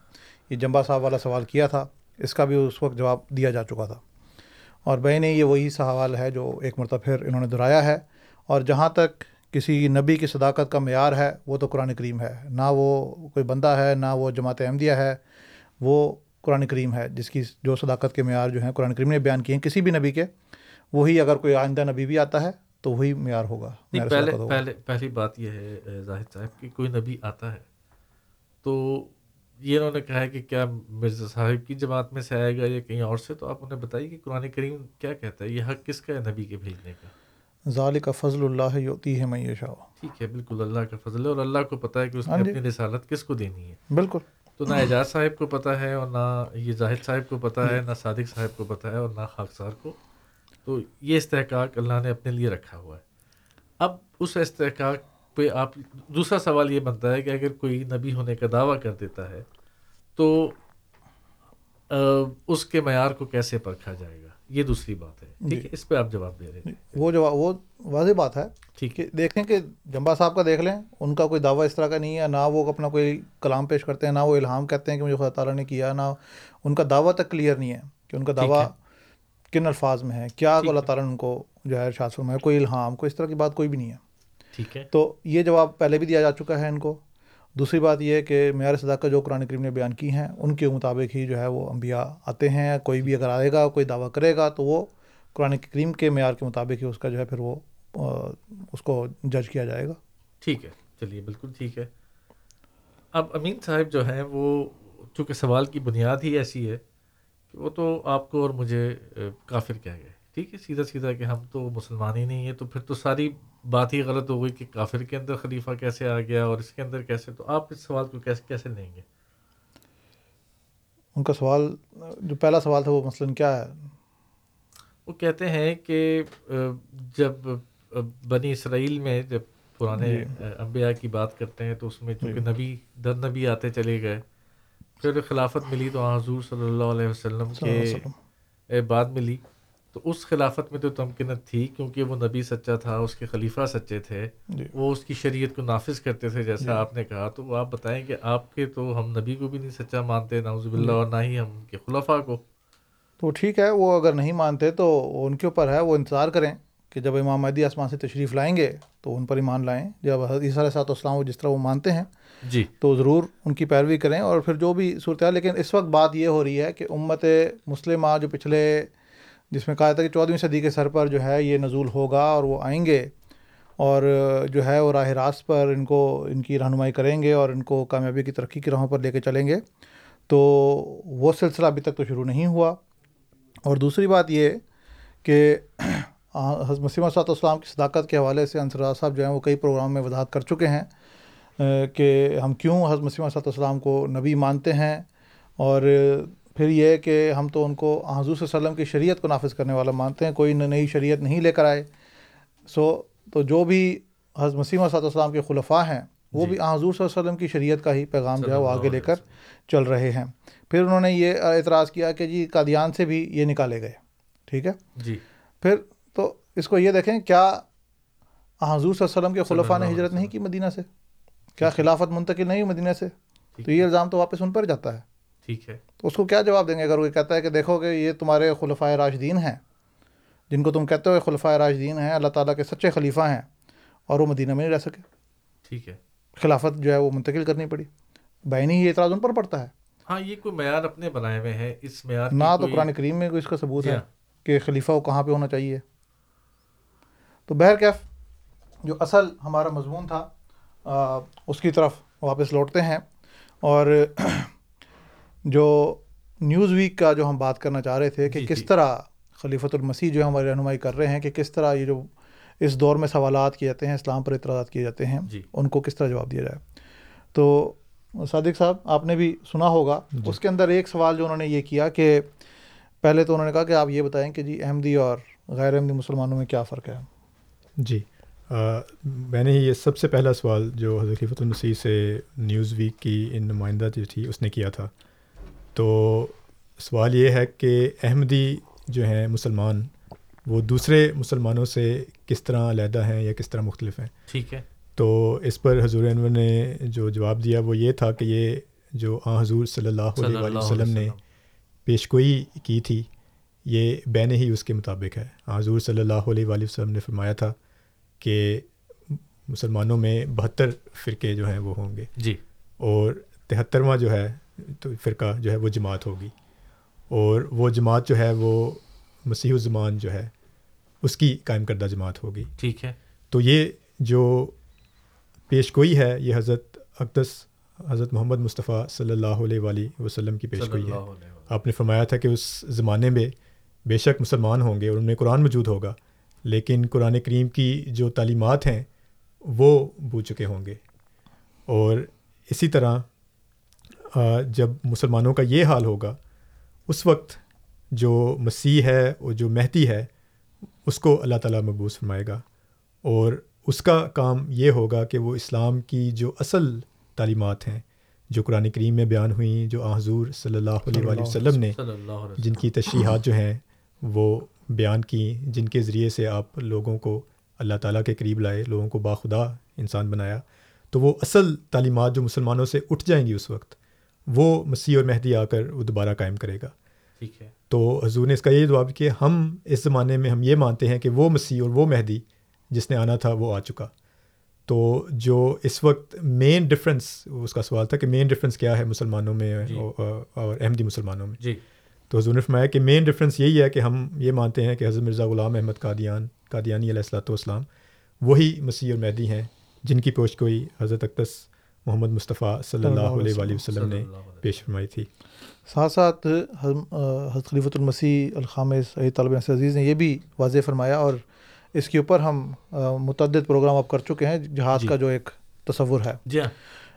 یہ جمبا صاحب والا سوال کیا تھا، اس کا بھی اس وقت جواب دیا جا چکا تھا۔ اور بہن، یہ وہی سوال ہے جو ایک مرتبہ پھر انہوں نے دہرایا ہے۔ اور جہاں تک کسی نبی کی صداقت کا معیار ہے، وہ تو قرآن کریم ہے۔ نہ وہ کوئی بندہ ہے، نہ وہ جماعت احمدیہ ہے، وہ قرآن کریم ہے۔ جس کی جو صداقت کے معیار جو ہیں، قرآن کریم نے بیان کیے ہیں کسی بھی نبی کے، وہی اگر کوئی آئندہ نبی بھی آتا ہے تو وہی معیار ہوگا پہلے۔ پہلے پہلی بات یہ ہے زاہد صاحب کہ کوئی نبی آتا ہے تو یہ انہوں نے کہا ہے کہ کیا مرزا صاحب کی جماعت میں سے آئے گا یا کہیں اور سے؟ تو آپ انہیں بتائیے کہ قرآن کریم کیا کہتا ہے یہ حق کس کا ہے نبی کے بھیجنے کا؟ ذالک فضل اللہ یوتی ہے میں یشاء۔ ٹھیک ہے بالکل اللہ کا فضل ہے اور اللہ کو پتہ ہے کہ اس نے ہاں جی۔ اپنی رسالت کس کو دینی ہے۔ بالکل۔ تو نہ اعجاز صاحب کو پتہ ہے اور نہ یہ زاہد صاحب کو پتہ ہے نہ صادق صاحب کو پتہ ہے اور نہ خاکسار کو تو یہ استحقاق اللہ نے اپنے لیے رکھا ہوا ہے۔ اب اس استحقاق پہ آپ دوسرا سوال یہ بنتا ہے کہ اگر کوئی نبی ہونے کا دعویٰ کر دیتا ہے تو اس کے معیار کو کیسے پرکھا جائے گا؟ یہ دوسری بات ہے۔ ٹھیک ہے اس پہ آپ جواب دے رہے ہیں۔ وہ جو وہ واضح بات ہے۔ ٹھیک۔ کہ دیکھیں کہ جمبا صاحب کا دیکھ لیں ان کا کوئی دعویٰ اس طرح کا نہیں ہے۔ نہ وہ اپنا کوئی کلام پیش کرتے ہیں نہ وہ الہام کہتے ہیں کہ مجھے خدا تعالیٰ نے کیا نہ ان کا دعویٰ تک کلیئر نہیں ہے کہ ان کا دعویٰ کن الفاظ میں ہے کیا اللہ تعالیٰ نے ان کو جو ہے ارشاد فرمایا کوئی الہام کوئی اس طرح کی بات کوئی بھی نہیں ہے۔ ٹھیک ہے۔ تو یہ جواب پہلے بھی دیا جا چکا ہے ان کو۔ دوسری بات یہ ہے کہ معیار صداقت جو قرآن کریم نے بیان کی ہیں ان کے مطابق ہی جو ہے وہ انبیاء آتے ہیں کوئی بھی اگر آئے گا کوئی دعویٰ کرے گا تو وہ قرآن کریم کے معیار کے مطابق ہی اس کا جو ہے پھر وہ اس کو جج کیا جائے گا۔ ٹھیک ہے۔ چلیے بالکل ٹھیک ہے۔ اب امین صاحب جو ہیں وہ چونکہ سوال کی بنیاد ہی ایسی ہے کہ وہ تو آپ کو اور مجھے کافر کہہ گئے ٹھیک ہے سیدھا سیدھا کہ ہم تو مسلمان ہی نہیں ہیں تو پھر تو ساری بات ہی غلط ہو گئی کہ کافر کے اندر خلیفہ کیسے آ گیا اور اس کے اندر کیسے تو آپ اس سوال کو کیسے کیسے لیں گے؟ ان کا سوال جو پہلا سوال تھا وہ مثلاً کیا ہے؟ وہ کہتے ہیں کہ جب بنی اسرائیل میں جب پرانے جی۔ انبیاء کی بات کرتے ہیں تو اس میں چونکہ نبی در نبی آتے چلے گئے پھر خلافت ملی تو حضور صلی اللہ علیہ وسلم کے بعد ملی۔ تو اس خلافت میں تو تمکنت تھی کیونکہ وہ نبی سچا تھا اس کے خلیفہ سچے تھے۔ جی۔ وہ اس کی شریعت کو نافذ کرتے تھے جیسا آپ نے کہا۔ تو وہ آپ بتائیں کہ آپ کے تو ہم نبی کو بھی نہیں سچا مانتے نعوذ باللہ اور نہ ہی ہم کے خلفاء کو۔ تو ٹھیک ہے وہ اگر نہیں مانتے تو ان کے اوپر ہے وہ انتظار کریں کہ جب امام مہدی آسمان سے تشریف لائیں گے تو ان پر ایمان لائیں۔ جب حضرت عیسیٰ علیہ السلام وہ جس طرح وہ مانتے ہیں جی۔ تو ضرور ان کی پیروی کریں اور پھر جو بھی صورتحال لیکن اس وقت بات یہ ہو رہی ہے کہ امت مسلمہ جو پچھلے جس میں کہا تھا کہ چودھویں صدی کے سر پر جو ہے یہ نزول ہوگا اور وہ آئیں گے اور جو ہے وہ راہ راست پر ان کو، ان کی رہنمائی کریں گے اور ان کو کامیابی کی ترقی کی راہوں پر لے کے چلیں گے۔ تو وہ سلسلہ ابھی تک تو شروع نہیں ہوا۔ اور دوسری بات یہ کہ حضرت مسیمہ صلاحت والسلام کی صداقت کے حوالے سے انصر صاحب جو ہیں وہ کئی پروگرام میں وضاحت کر چکے ہیں۔ کہ ہم کیوں حضرت مسیمہ صلاحت والسلام کو نبی مانتے ہیں اور پھر یہ کہ ہم تو ان کو حضور صلی اللہ علیہ وسلم کی شریعت کو نافذ کرنے والا مانتے ہیں کوئی نئی شریعت نہیں لے کر آئے۔ سو تو جو بھی حضرت مسیمہ صلاحت والسلام کے خلفاء ہیں وہ بھی حضور صلی اللہ علیہ وسلم کی شریعت کا ہی پیغام جو ہے وہ آگے لے کر چل رہے ہیں۔ پھر انہوں نے یہ اعتراض کیا کہ جی قادیان سے بھی یہ نکالے گئے۔ ٹھیک ہے؟ جی۔ پھر تو اس کو یہ دیکھیں کیا حضور صلی اللہ علیہ وسلم کے خلفاء نے ہجرت نہیں کی مدینہ سے؟ کیا خلافت منتقل نہیں ہوئی مدینہ سے؟ تو یہ الزام تو واپس ان پر جاتا ہے۔ ٹھیک ہے۔ تو اس کو کیا جواب دیں گے؟ اگر وہ کہتا ہے کہ دیکھو کہ یہ تمہارے خلفۂ راشدین ہیں جن کو تم کہتے ہو خلفۂ راشدین ہیں اللہ تعالیٰ کے سچے خلیفہ ہیں اور وہ مدینہ میں نہیں رہ سکے۔ ٹھیک ہے۔ خلافت جو ہے وہ منتقل کرنی پڑی۔ بینی ہی اعتراض ان پر پڑتا ہے۔ ہاں یہ کوئی معیار اپنے بنائے ہوئے ہیں۔ اس معیار نہ تو قرآن کریم میں کوئی اس کا ثبوت ہے۔ کہ خلیفہ وہ کہاں پہ ہونا چاہیے۔ تو بہرکیف جو اصل ہمارا مضمون تھا اس کی طرف واپس لوٹتے ہیں۔ اور جو نیوز ویک کا جو ہم بات کرنا چاہ رہے تھے کہ جی، کس جی۔ طرح خلیفۃ المسیح جو ہماری رہنمائی کر رہے ہیں کہ کس طرح یہ جو اس دور میں سوالات کیے جاتے ہیں اسلام پر اعتراضات کیے جاتے ہیں جی۔ ان کو کس طرح جواب دیا جائے۔ تو صادق صاحب آپ نے بھی سنا ہوگا۔ اس کے اندر ایک سوال جو انہوں نے یہ کیا کہ پہلے تو انہوں نے کہا کہ آپ یہ بتائیں کہ جی احمدی اور غیر احمدی مسلمانوں میں کیا فرق ہے۔ جی۔ میں نے یہ سب سے پہلا سوال جو حضرت خلیفۃ المسیح سے نیوز ویک کی ان نمائندہ جو تھی اس نے کیا تھا۔ تو سوال یہ ہے کہ احمدی جو ہیں مسلمان وہ دوسرے مسلمانوں سے کس طرح علیحدہ ہیں یا کس طرح مختلف ہیں؟ ٹھیک ہے۔ تو اس پر حضور انور نے جو جواب دیا وہ یہ تھا کہ یہ جو آ حضور صلی اللہ علیہ وآلہ وسلم نے وسلم۔ پیش گوئی کی تھی یہ بین ہی اس کے مطابق ہے۔ حضور صلی اللہ علیہ وآلہ وسلم نے فرمایا تھا کہ مسلمانوں میں بہتر فرقے جو ہیں وہ ہوں گے۔ جی۔ اور تہترواں جو ہے تو فرقہ جو ہے وہ جماعت ہوگی۔ اور وہ جماعت جو ہے وہ مسیح الزمان جو ہے اس کی قائم کردہ جماعت ہوگی۔ ٹھیک ہے۔ تو یہ جو پیش گوئی ہے یہ حضرت اقدس حضرت محمد مصطفیٰ صلی اللہ علیہ وآلہ وسلم کی پیش گوئی ہے۔ آپ نے فرمایا تھا کہ اس زمانے میں بے شک مسلمان ہوں گے اور ان میں قرآن موجود ہوگا۔ لیکن قرآن کریم کی جو تعلیمات ہیں وہ بو چکے ہوں گے۔ اور اسی طرح جب مسلمانوں کا یہ حال ہوگا اس وقت جو مسیح ہے اور جو مہدی ہے اس کو اللہ تعالیٰ مبوس فرمائے گا۔ اور اس کا کام یہ ہوگا کہ وہ اسلام کی جو اصل تعلیمات ہیں جو قرآن کریم میں بیان ہوئیں جو حضور صلی اللہ علیہ وآلہ وسلم نے جن کی تشریحات جو ہیں وہ بیان کی جن کے ذریعے سے آپ لوگوں کو اللہ تعالیٰ کے قریب لائے لوگوں کو باخدا انسان بنایا تو وہ اصل تعلیمات جو مسلمانوں سے اٹھ جائیں گی اس وقت وہ مسیح اور مہدی آ کر وہ دوبارہ قائم کرے گا۔ ٹھیک ہے۔ تو حضور نے اس کا یہ جواب کہ ہم اس زمانے میں ہم یہ مانتے ہیں کہ وہ مسیح اور وہ مہدی جس نے آنا تھا وہ آ چکا۔ تو جو اس وقت مین ڈفرینس اس کا سوال تھا کہ مین ڈفرینس کیا ہے مسلمانوں میں جی۔ اور احمدی مسلمانوں میں۔ جی۔ تو حضور نے فرمایا کہ مین ڈفرینس یہی ہے کہ ہم یہ مانتے ہیں کہ حضرت مرزا غلام احمد قادیان قادیانی علیہ السلاۃ والسلام وہی مسیح اور مہدی ہیں جن کی پوش کوئی حضرت اقدس محمد مصطفیٰ صلی اللہ علیہ وآلہ وسلم نے پیش فرمائی تھی۔ ساتھ ساتھ حضرت خلیفۃ المسیح الخامس سعید طالب عزیز نے یہ بھی واضح فرمایا اور اس کے اوپر ہم متعدد پروگرام اب کر چکے ہیں جہاد جی۔ کا جو ایک تصور ہے۔ جی ہاں۔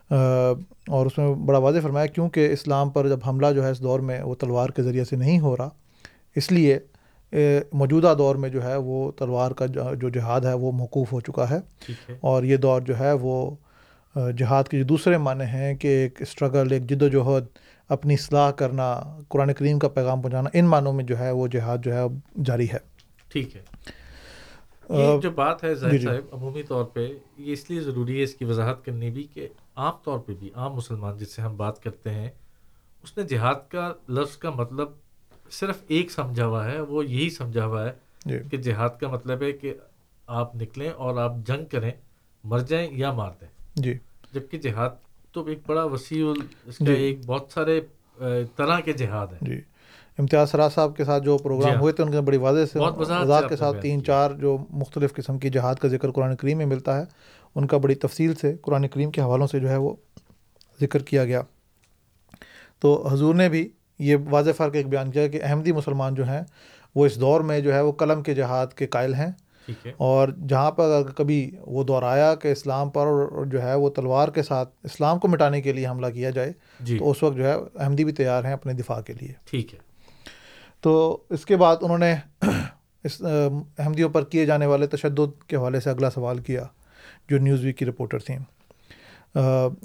اور اس میں بڑا واضح فرمایا کیونکہ اسلام پر جب حملہ جو ہے اس دور میں وہ تلوار کے ذریعے سے نہیں ہو رہا اس لیے موجودہ دور میں جو ہے وہ تلوار کا جو جہاد ہے وہ موقوف ہو چکا ہے۔ اور یہ دور جو ہے وہ جہاد کے جو دوسرے معنی ہیں کہ ایک اسٹرگل ایک جد و جہد اپنی اصلاح کرنا قرآن کریم کا پیغام پہنچانا ان معنوں میں جو ہے وہ جہاد جو ہے جاری ہے۔ ٹھیک ہے۔ یہ جو بات ہے جی زاہد جی۔ صاحب عمومی طور پہ یہ اس لیے ضروری ہے اس کی وضاحت کرنی بھی کہ عام طور پہ بھی عام مسلمان جس سے ہم بات کرتے ہیں اس نے جہاد کا لفظ کا مطلب صرف ایک سمجھا ہوا ہے وہ یہی سمجھا ہوا ہے جی کہ جہاد کا مطلب ہے کہ آپ نکلیں اور آپ جنگ کریں مر جائیں یا مار دیں جی جبکہ جہاد تو ایک بڑا وسیع اس کا جی۔ ایک بہت سارے طرح کے جہاد ہیں جی امتیاز سراج صاحب کے ساتھ جو جی پروگرام ہاں۔ ہوئے تھے ان کے بڑی واضح سے وضاحت کے ساتھ تین۔ چار جو مختلف قسم کی جہاد کا ذکر قرآن کریم میں ملتا ہے ان کا بڑی تفصیل سے قرآن کریم کے حوالوں سے جو ہے وہ ذکر کیا گیا۔ تو حضور نے بھی یہ واضح فرق ایک بیان کیا کہ احمدی مسلمان جو ہیں وہ اس دور میں جو ہے وہ قلم کے جہاد کے قائل ہیں۔ اور جہاں پر اگر کبھی وہ دور آیا کہ اسلام پر جو ہے وہ تلوار کے ساتھ اسلام کو مٹانے کے لیے حملہ کیا جائے جی۔ تو اس وقت جو ہے احمدی بھی تیار ہیں اپنے دفاع کے لیے۔ ٹھیک ہے۔ تو اس کے بعد انہوں نے اس احمدیوں پر کیے جانے والے تشدد کے حوالے سے اگلا سوال کیا۔ جو نیوز ویک کی رپورٹر تھیں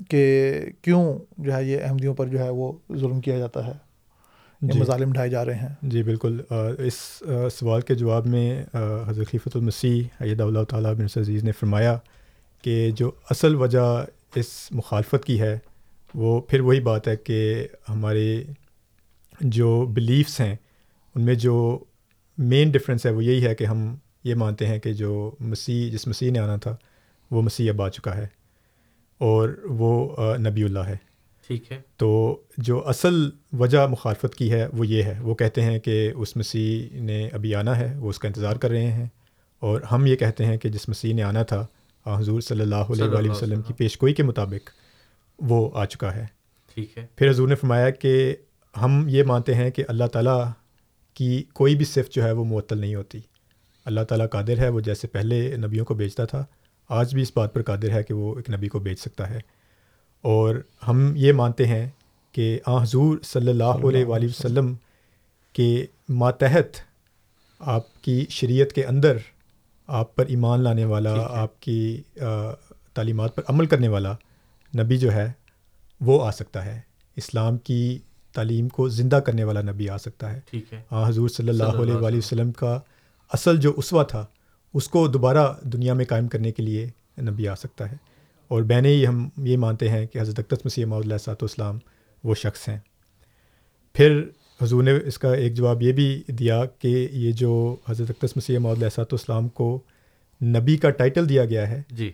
کہ کیوں جو ہے یہ احمدیوں پر جو ہے وہ ظلم کیا جاتا ہے جی۔ مظالم ڈھائے جا رہے ہیں۔ جی بالکل۔ اس سوال کے جواب میں حضرت خلیفۃ المسیح عید اللہ تعالیٰ بن عزیز نے فرمایا کہ جو اصل وجہ اس مخالفت کی ہے وہ پھر وہی بات ہے کہ ہمارے جو بلیفس ہیں ان میں جو مین ڈفرینس ہے وہ یہی ہے کہ ہم یہ مانتے ہیں کہ جو مسیح جس مسیح نے آنا تھا وہ مسیح اب آ چکا ہے اور وہ نبی اللہ ہے۔ ٹھیک ہے۔ تو جو اصل وجہ مخالفت کی ہے وہ یہ ہے۔ وہ کہتے ہیں کہ اس مسیح نے ابھی آنا ہے وہ اس کا انتظار کر رہے ہیں۔ اور ہم یہ کہتے ہیں کہ جس مسیح نے آنا تھا حضور صلی اللہ علیہ وآلہ وسلم کی۔ پیش گوئی کے مطابق وہ آ چکا ہے۔ ٹھیک ہے۔ پھر حضور نے فرمایا کہ ہم یہ مانتے ہیں کہ اللہ تعالیٰ کی کوئی بھی صفت جو ہے وہ معطل نہیں ہوتی۔ اللہ تعالیٰ قادر ہے وہ جیسے پہلے نبیوں کو بیچتا تھا آج بھی اس بات پر قادر ہے کہ وہ ایک نبی کو بیچ سکتا ہے۔ اور ہم یہ مانتے ہیں کہ آ حضور صلی اللہ علیہ وآلہ وسلم۔ کے ماتحت آپ کی شریعت کے اندر آپ پر ایمان لانے والا۔ آپ کی تعلیمات پر عمل کرنے والا نبی جو ہے وہ آ سکتا ہے۔ اسلام کی تعلیم کو زندہ کرنے والا نبی آ سکتا ہے۔ آ حضور صلی اللہ علیہ وآلہ وسلم۔ کا اصل جو اسوا تھا اس کو دوبارہ دنیا میں قائم کرنے کے لیے نبی آ سکتا ہے۔ اور بین ہی ہم یہ مانتے ہیں کہ حضرت اقدس مسیح معود علیہ صاحب اسلام وہ شخص ہیں۔ پھر حضور نے اس کا ایک جواب یہ بھی دیا کہ یہ جو حضرت اقدس مسیح معود علیہ صاحب اسلام کو نبی کا ٹائٹل دیا گیا ہے جی۔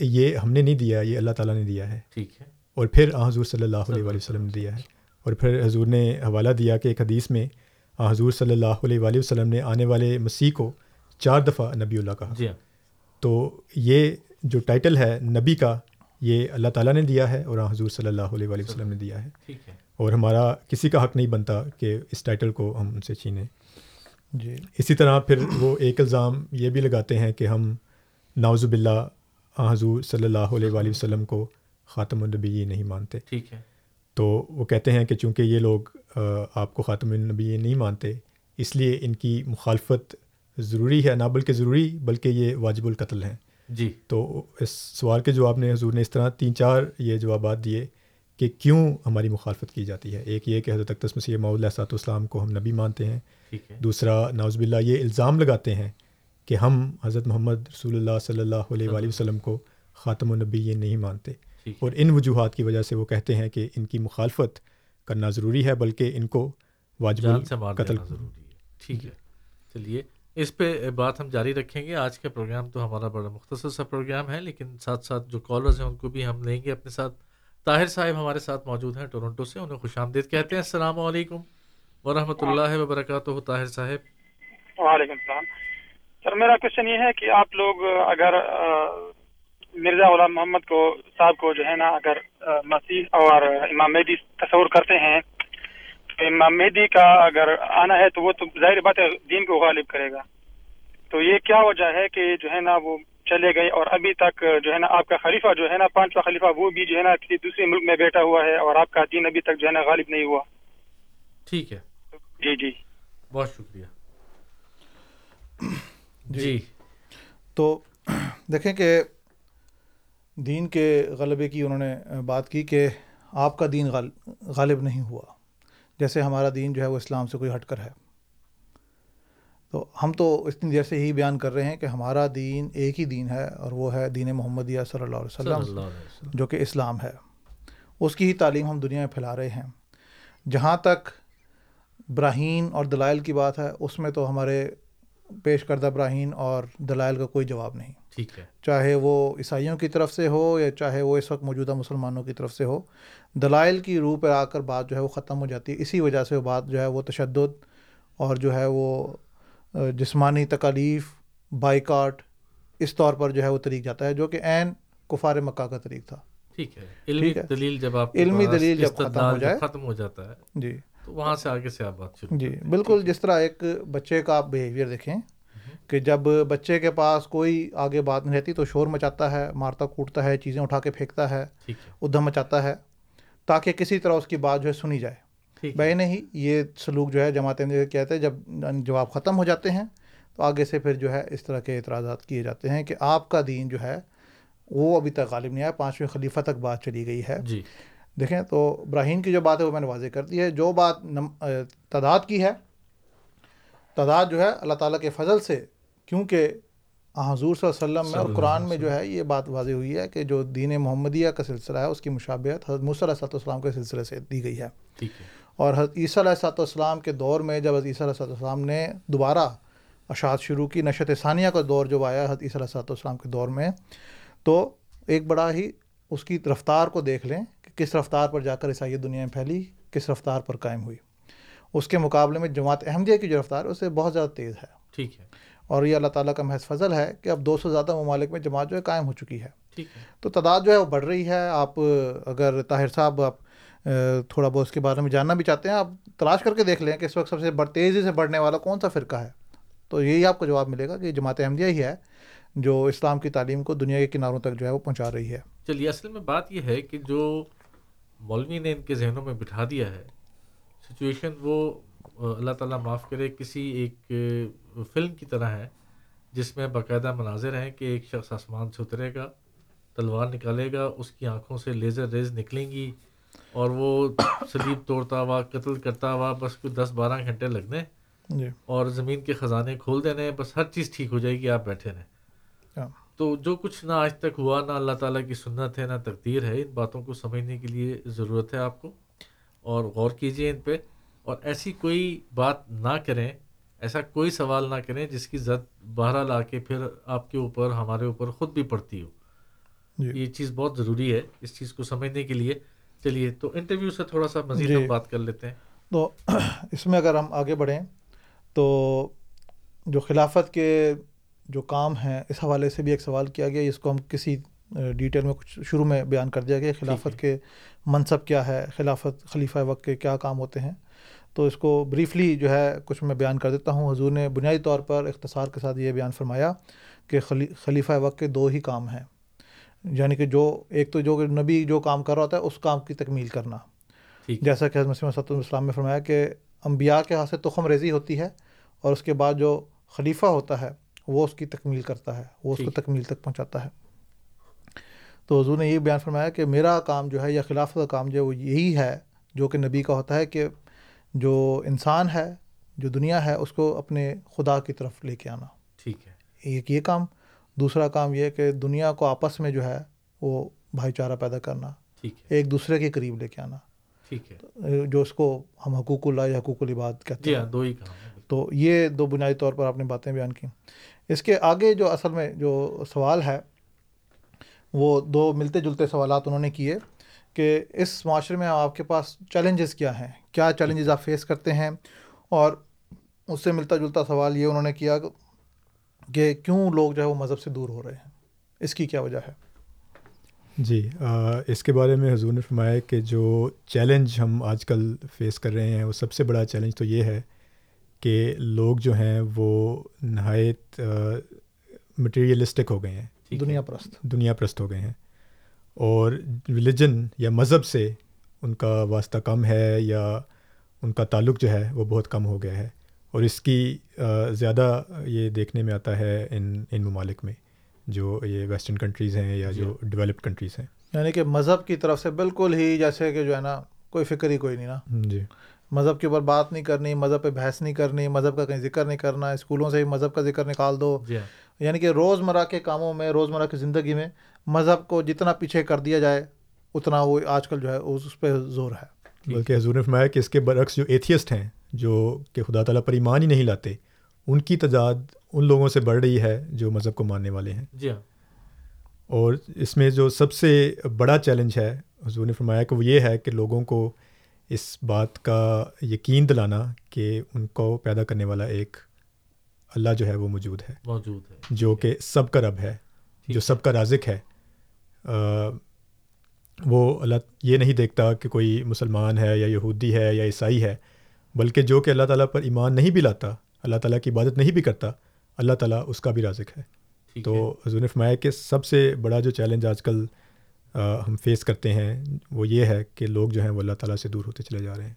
یہ ہم نے نہیں دیا یہ اللہ تعالیٰ نے دیا ہے۔ ٹھیک ہے۔ اور پھر آ حضور صلی اللہ علیہ وآلہ وسلم نے دیا ہے۔ اور پھر حضور نے حوالہ دیا کہ ایک حدیث میں آ حضور صلی اللہ علیہ وآلہ وسلم نے آنے والے مسیح کو چار دفعہ نبی اللہ کہا جی ہاں۔ تو یہ جو ٹائٹل ہے نبی کا یہ اللہ تعالیٰ نے دیا ہے اور آ حضور صلی اللہ علیہ وآلہ وسلم نے دیا ہے۔ ٹھیک ہے۔ اور ہمارا کسی کا حق نہیں بنتا کہ اس ٹائٹل کو ہم ان سے چھینیں۔ جی۔ اسی طرح پھر وہ ایک الزام یہ بھی لگاتے ہیں کہ ہم ناوز باللہ آ حضور صلی اللہ علیہ وآلہ وسلم کو خاتم النبی نہیں مانتے۔ ٹھیک ہے۔ تو وہ کہتے ہیں کہ چونکہ یہ لوگ آپ کو خاتم النبی نہیں مانتے اس لیے ان کی مخالفت ضروری ہے نہ بلکہ ضروری بلکہ یہ واجب القتل ہیں۔ جی۔ تو اس سوال کے جواب نے حضور نے اس طرح تین چار یہ جوابات دیے کہ کیوں ہماری مخالفت کی جاتی ہے۔ ایک یہ کہ حضرت اقدس مسیح معود علیہ صاحب اسلام کو ہم نبی مانتے ہیں۔ دوسرا ناوز باللہ یہ الزام لگاتے ہیں کہ ہم حضرت محمد رسول اللہ صلی اللہ علیہ وآلہ وسلم کو خاتم النبی یہ نہیں مانتے۔ اور ان وجوہات کی وجہ سے وہ کہتے ہیں کہ ان کی مخالفت کرنا ضروری ہے بلکہ ان کو واجب قتل ضروری ہے۔ ٹھیک ہے۔ چلیے اس پہ بات ہم جاری رکھیں گے۔ آج کا پروگرام تو ہمارا بڑا مختصر سا پروگرام ہے، لیکن ساتھ ساتھ جو کالرز ہیں، ان کو بھی ہم لیں گے۔ اپنے ساتھ طاہر صاحب ہمارے ساتھ موجود ہیں ٹورنٹو سے، انہیں خوش آمدید کہتے ہیں۔ السلام علیکم ورحمۃ اللہ وبرکاتہ، طاہر صاحب۔ وعلیکم السلام۔ سر، میرا کوشچن یہ ہے کہ آپ لوگ، اگر مرزا غلام محمد کو، صاحب کو جو ہے نا، اگر مسیح اور امام مہدی تصور کرتے ہیں امام مہدی کا اگر آنا ہے تو وہ تو ظاہر بات ہے دین کو غالب کرے گا۔ تو یہ کیا وجہ ہے کہ جو ہے نا وہ چلے گئے اور ابھی تک جو ہے نا آپ کا خلیفہ جو ہے نا پانچواں خلیفہ وہ بھی جو ہے نا کسی دوسرے ملک میں بیٹھا ہوا ہے اور آپ کا دین ابھی تک جو ہے نا غالب نہیں ہوا۔ ٹھیک ہے۔ جی جی۔ بہت شکریہ۔ جی۔ تو دیکھیں کہ دین کے غلبے کی انہوں نے بات کی کہ آپ کا دین غال غالب نہیں ہوا۔ جیسے ہمارا دین جو ہے وہ اسلام سے کوئی ہٹ کر ہے۔ تو ہم تو اتنی دیر سے ہی بیان کر رہے ہیں کہ ہمارا دین ایک ہی دین ہے اور وہ ہے دین محمدیہ صلی اللہ علیہ صلی وسلم اللہ علیہ وسلم۔ جو کہ اسلام ہے۔ اس کی ہی تعلیم ہم دنیا میں پھیلا رہے ہیں۔ جہاں تک براہین اور دلائل کی بات ہے اس میں تو ہمارے پیش کردہ براہین اور دلائل کا کوئی جواب نہیں۔ ٹھیک ہے۔ چاہے وہ عیسائیوں کی طرف سے ہو یا چاہے وہ اس وقت موجودہ مسلمانوں کی طرف سے ہو دلائل کی روح پہ آ کر بات جو ہے وہ ختم ہو جاتی ہے۔ اسی وجہ سے وہ بات جو ہے وہ تشدد اور جو ہے وہ جسمانی تکالیف بائیکاٹ اس طور پر جو ہے وہ طریق جاتا ہے جو کہ عین کفار مکہ کا طریق تھا۔ ٹھیک ہے۔ علمی دلیل جب آپ علمی دلیل جب ختم ہو جائے۔ ختم ہو جاتا ہے۔ جی۔ تو وہاں سے آگے سے آپ بات شروع جی۔ بالکل جس طرح ایک بچے کا آپ بیہیویئر دیکھیں کہ جب بچے کے پاس کوئی آگے بات نہیں رہتی تو شور مچاتا ہے مارتا کوٹتا ہے چیزیں اٹھا کے پھینکتا ہے ادھم مچاتا ہے تاکہ کسی طرح اس کی بات جو ہے سنی جائے۔ بے نہیں یہ سلوک جو ہے جماعت کہتے ہیں جب جواب ختم ہو جاتے ہیں تو آگے سے پھر جو ہے اس طرح کے اعتراضات کیے جاتے ہیں کہ آپ کا دین جو ہے وہ ابھی تک غالب نہیں آیا پانچویں خلیفہ تک بات چلی گئی ہے۔ جی۔ دیکھیں تو ابراہیم کی جو بات ہے وہ میں نے واضح کر دی ہے۔ جو بات نم تعداد کی ہے تعداد جو ہے اللہ تعالیٰ کے فضل سے کیونکہ حضور صلی اللہ علیہ وسلم میں اور قرآن میں جو ہے یہ بات واضح ہوئی ہے کہ جو دین محمدیہ کا سلسلہ ہے اس کی مشابہت حضرت علیہ الصلوۃ والسلام کے سلسلے سے دی گئی ہے۔ اور حضرت عیسیٰ علیہ الصلوۃ والسلام کے دور میں جب حضرت عیسیٰ علیہ الصلوۃ والسلام نے دوبارہ اشاعت شروع کی نشت ثانیہ کا دور جو آیا حضرت عیسیٰ علیہ الصلوۃ والسلام کے دور میں تو ایک بڑا ہی اس کی رفتار کو دیکھ لیں۔ کس رفتار پر جا کر عیسائیت دنیا میں پھیلی کس رفتار پر قائم ہوئی۔ اس کے مقابلے میں جماعت احمدیہ کی جو رفتار ہے اس سے بہت زیادہ تیز ہے۔ ٹھیک ہے۔ اور یہ اللہ تعالیٰ کا محض فضل ہے کہ اب دو سو زیادہ ممالک میں جماعت جو ہے قائم ہو چکی ہے۔ تو تعداد جو ہے وہ بڑھ رہی ہے۔ آپ اگر طاہر صاحب آپ تھوڑا بہت اس کے بارے میں جاننا بھی چاہتے ہیں آپ تلاش کر کے دیکھ لیں کہ اس وقت سب سے بڑھ تیزی سے بڑھنے والا کون سا فرقہ ہے۔ تو یہی آپ کو جواب ملے گا کہ جماعت احمدیہ ہی ہے جو اسلام کی تعلیم کو دنیا کے کناروں تک جو ہے وہ پہنچا رہی ہے۔ چلیے اصل میں بات یہ ہے کہ جو مولوی نے ان کے ذہنوں میں بٹھا دیا ہے۔ سچویشن وہ اللہ تعالیٰ معاف کرے کسی ایک فلم کی طرح ہے جس میں باقاعدہ مناظر ہیں کہ ایک شخص آسمان سے اترے گا تلوار نکالے گا اس کی آنکھوں سے لیزر ریز نکلیں گی اور وہ سلیب توڑتا ہوا قتل کرتا ہوا بس کوئی دس بارہ گھنٹے لگنے۔ جی۔ اور زمین کے خزانے کھول دینے بس ہر چیز ٹھیک ہو جائے گی آپ بیٹھے رہیں۔ ہاں۔ تو جو کچھ نہ آج تک ہوا نہ اللہ تعالیٰ کی سنت ہے نہ تقدیر ہے ان باتوں کو سمجھنے کے لیے ضرورت ہے آپ کو۔ اور غور کیجیے ان پہ۔ اور ایسی کوئی بات نہ کریں ایسا کوئی سوال نہ کریں جس کی زد بہرحال آ کے پھر آپ کے اوپر ہمارے اوپر خود بھی پڑتی ہو۔ جی۔ یہ چیز بہت ضروری ہے اس چیز کو سمجھنے کے لیے۔ چلیے تو انٹرویو سے تھوڑا سا مزید جی۔ ہم بات کر لیتے ہیں۔ تو اس میں اگر ہم آگے بڑھیں تو جو خلافت کے جو کام ہیں اس حوالے سے بھی ایک سوال کیا گیا اس کو ہم کسی ڈیٹیل میں کچھ شروع میں بیان کر دیا گیا خلافت کے منصب کیا ہے خلافت خلیفہ وقت کے کیا کام ہوتے ہیں۔ تو اس کو بریفلی جو ہے کچھ میں بیان کر دیتا ہوں۔ حضور نے بنیادی طور پر اختصار کے ساتھ یہ بیان فرمایا کہ خلی خلیفہ وقت کے دو ہی کام ہیں۔ یعنی کہ جو ایک تو جو نبی جو کام کر رہا ہوتا ہے اس کام کی تکمیل کرنا۔ جیسا کہ حضرت مسلم صلی وسلم نے فرمایا کہ انبیاء کے ہاتھ سے تخم ریزی ہوتی ہے اور اس کے بعد جو خلیفہ ہوتا ہے وہ اس کی تکمیل کرتا ہے وہ اس کو۔ تکمیل تک پہنچاتا ہے۔ تو حضور نے یہ بیان فرمایا کہ میرا کام جو ہے یا خلافت کا کام جو ہے وہ یہی ہے جو کہ نبی کا ہوتا ہے کہ جو انسان ہے جو دنیا ہے اس کو اپنے خدا کی طرف لے کے آنا۔ ٹھیک ہے۔ ایک یہ کام دوسرا کام یہ کہ دنیا کو آپس میں جو ہے وہ بھائی چارہ پیدا کرنا۔ ایک دوسرے کے قریب لے کے آنا۔ ٹھیک ہے۔ جو اس کو ہم حقوق اللہ یا حقوق العباد کہتے جی ہیں۔ ہاں دو ہی تو یہ دو بنیادی طور پر آپ نے باتیں بیان کی اس کے آگے جو اصل میں جو سوال ہے وہ دو ملتے جلتے سوالات انہوں نے کیے کہ اس معاشرے میں آپ کے پاس چیلنجز کیا ہیں؟ کیا چیلنجز آپ فیس کرتے ہیں؟ اور اس سے ملتا جلتا سوال یہ انہوں نے کیا کہ کیوں لوگ جو ہے وہ مذہب سے دور ہو رہے ہیں؟ اس کی کیا وجہ ہے؟ جی آ، اس کے بارے میں حضور نے فرمایا کہ جو چیلنج ہم آج کل فیس کر رہے ہیں وہ سب سے بڑا چیلنج تو یہ ہے کہ لوگ جو ہیں وہ نہایت مٹیریلسٹک ہو گئے ہیں۔ دنیا پرست۔ دنیا پرست ہو گئے ہیں۔ اور ریلیجن یا مذہب سے ان کا واسطہ کم ہے یا ان کا تعلق جو ہے وہ بہت کم ہو گیا ہے۔ اور اس کی زیادہ یہ دیکھنے میں آتا ہے ان ان ممالک میں جو یہ ویسٹرن کنٹریز ہیں یا جو ڈیولپڈ کنٹریز ہیں۔ یعنی کہ مذہب کی طرف سے بالکل ہی جیسے کہ جو ہے نا کوئی فکر ہی کوئی نہیں نا۔ جی۔ مذہب کے اوپر بات نہیں کرنی مذہب پہ بحث نہیں کرنی مذہب کا کہیں ذکر نہیں کرنا اسکولوں سے ہی مذہب کا ذکر نکال دو۔ جی ہاں۔ یعنی کہ روزمرہ کے کاموں میں روزمرہ کی زندگی میں مذہب کو جتنا پیچھے کر دیا جائے اتنا وہ آج کل جو ہے اس اس پہ زور ہے۔ بلکہ حضور نے فرمایا کہ اس کے برعکس جو ایتھیسٹ ہیں جو کہ خدا تعالیٰ پر ایمان ہی نہیں لاتے ان کی تعداد ان لوگوں سے بڑھ رہی ہے جو مذہب کو ماننے والے ہیں۔ جی ہاں۔ اور اس میں جو سب سے بڑا چیلنج ہے حضور نے فرمایا کہ وہ یہ ہے کہ لوگوں کو اس بات کا یقین دلانا کہ ان کو پیدا کرنے والا ایک اللہ جو ہے وہ موجود ہے۔ موجود ہے۔ جو کہ سب کا رب ہے جو سب کا رازق ہے۔ وہ اللہ یہ نہیں دیکھتا کہ کوئی مسلمان ہے یا یہودی ہے یا عیسائی ہے بلکہ جو کہ اللہ تعالیٰ پر ایمان نہیں بھی لاتا اللہ تعالیٰ کی عبادت نہیں بھی کرتا اللہ تعالیٰ اس کا بھی رازق ہے۔ تو حضور نے فرمایا کہ سب سے بڑا جو چیلنج آج کل ہم فیس کرتے ہیں وہ یہ ہے کہ لوگ جو ہیں وہ اللہ تعالیٰ سے دور ہوتے چلے جا رہے ہیں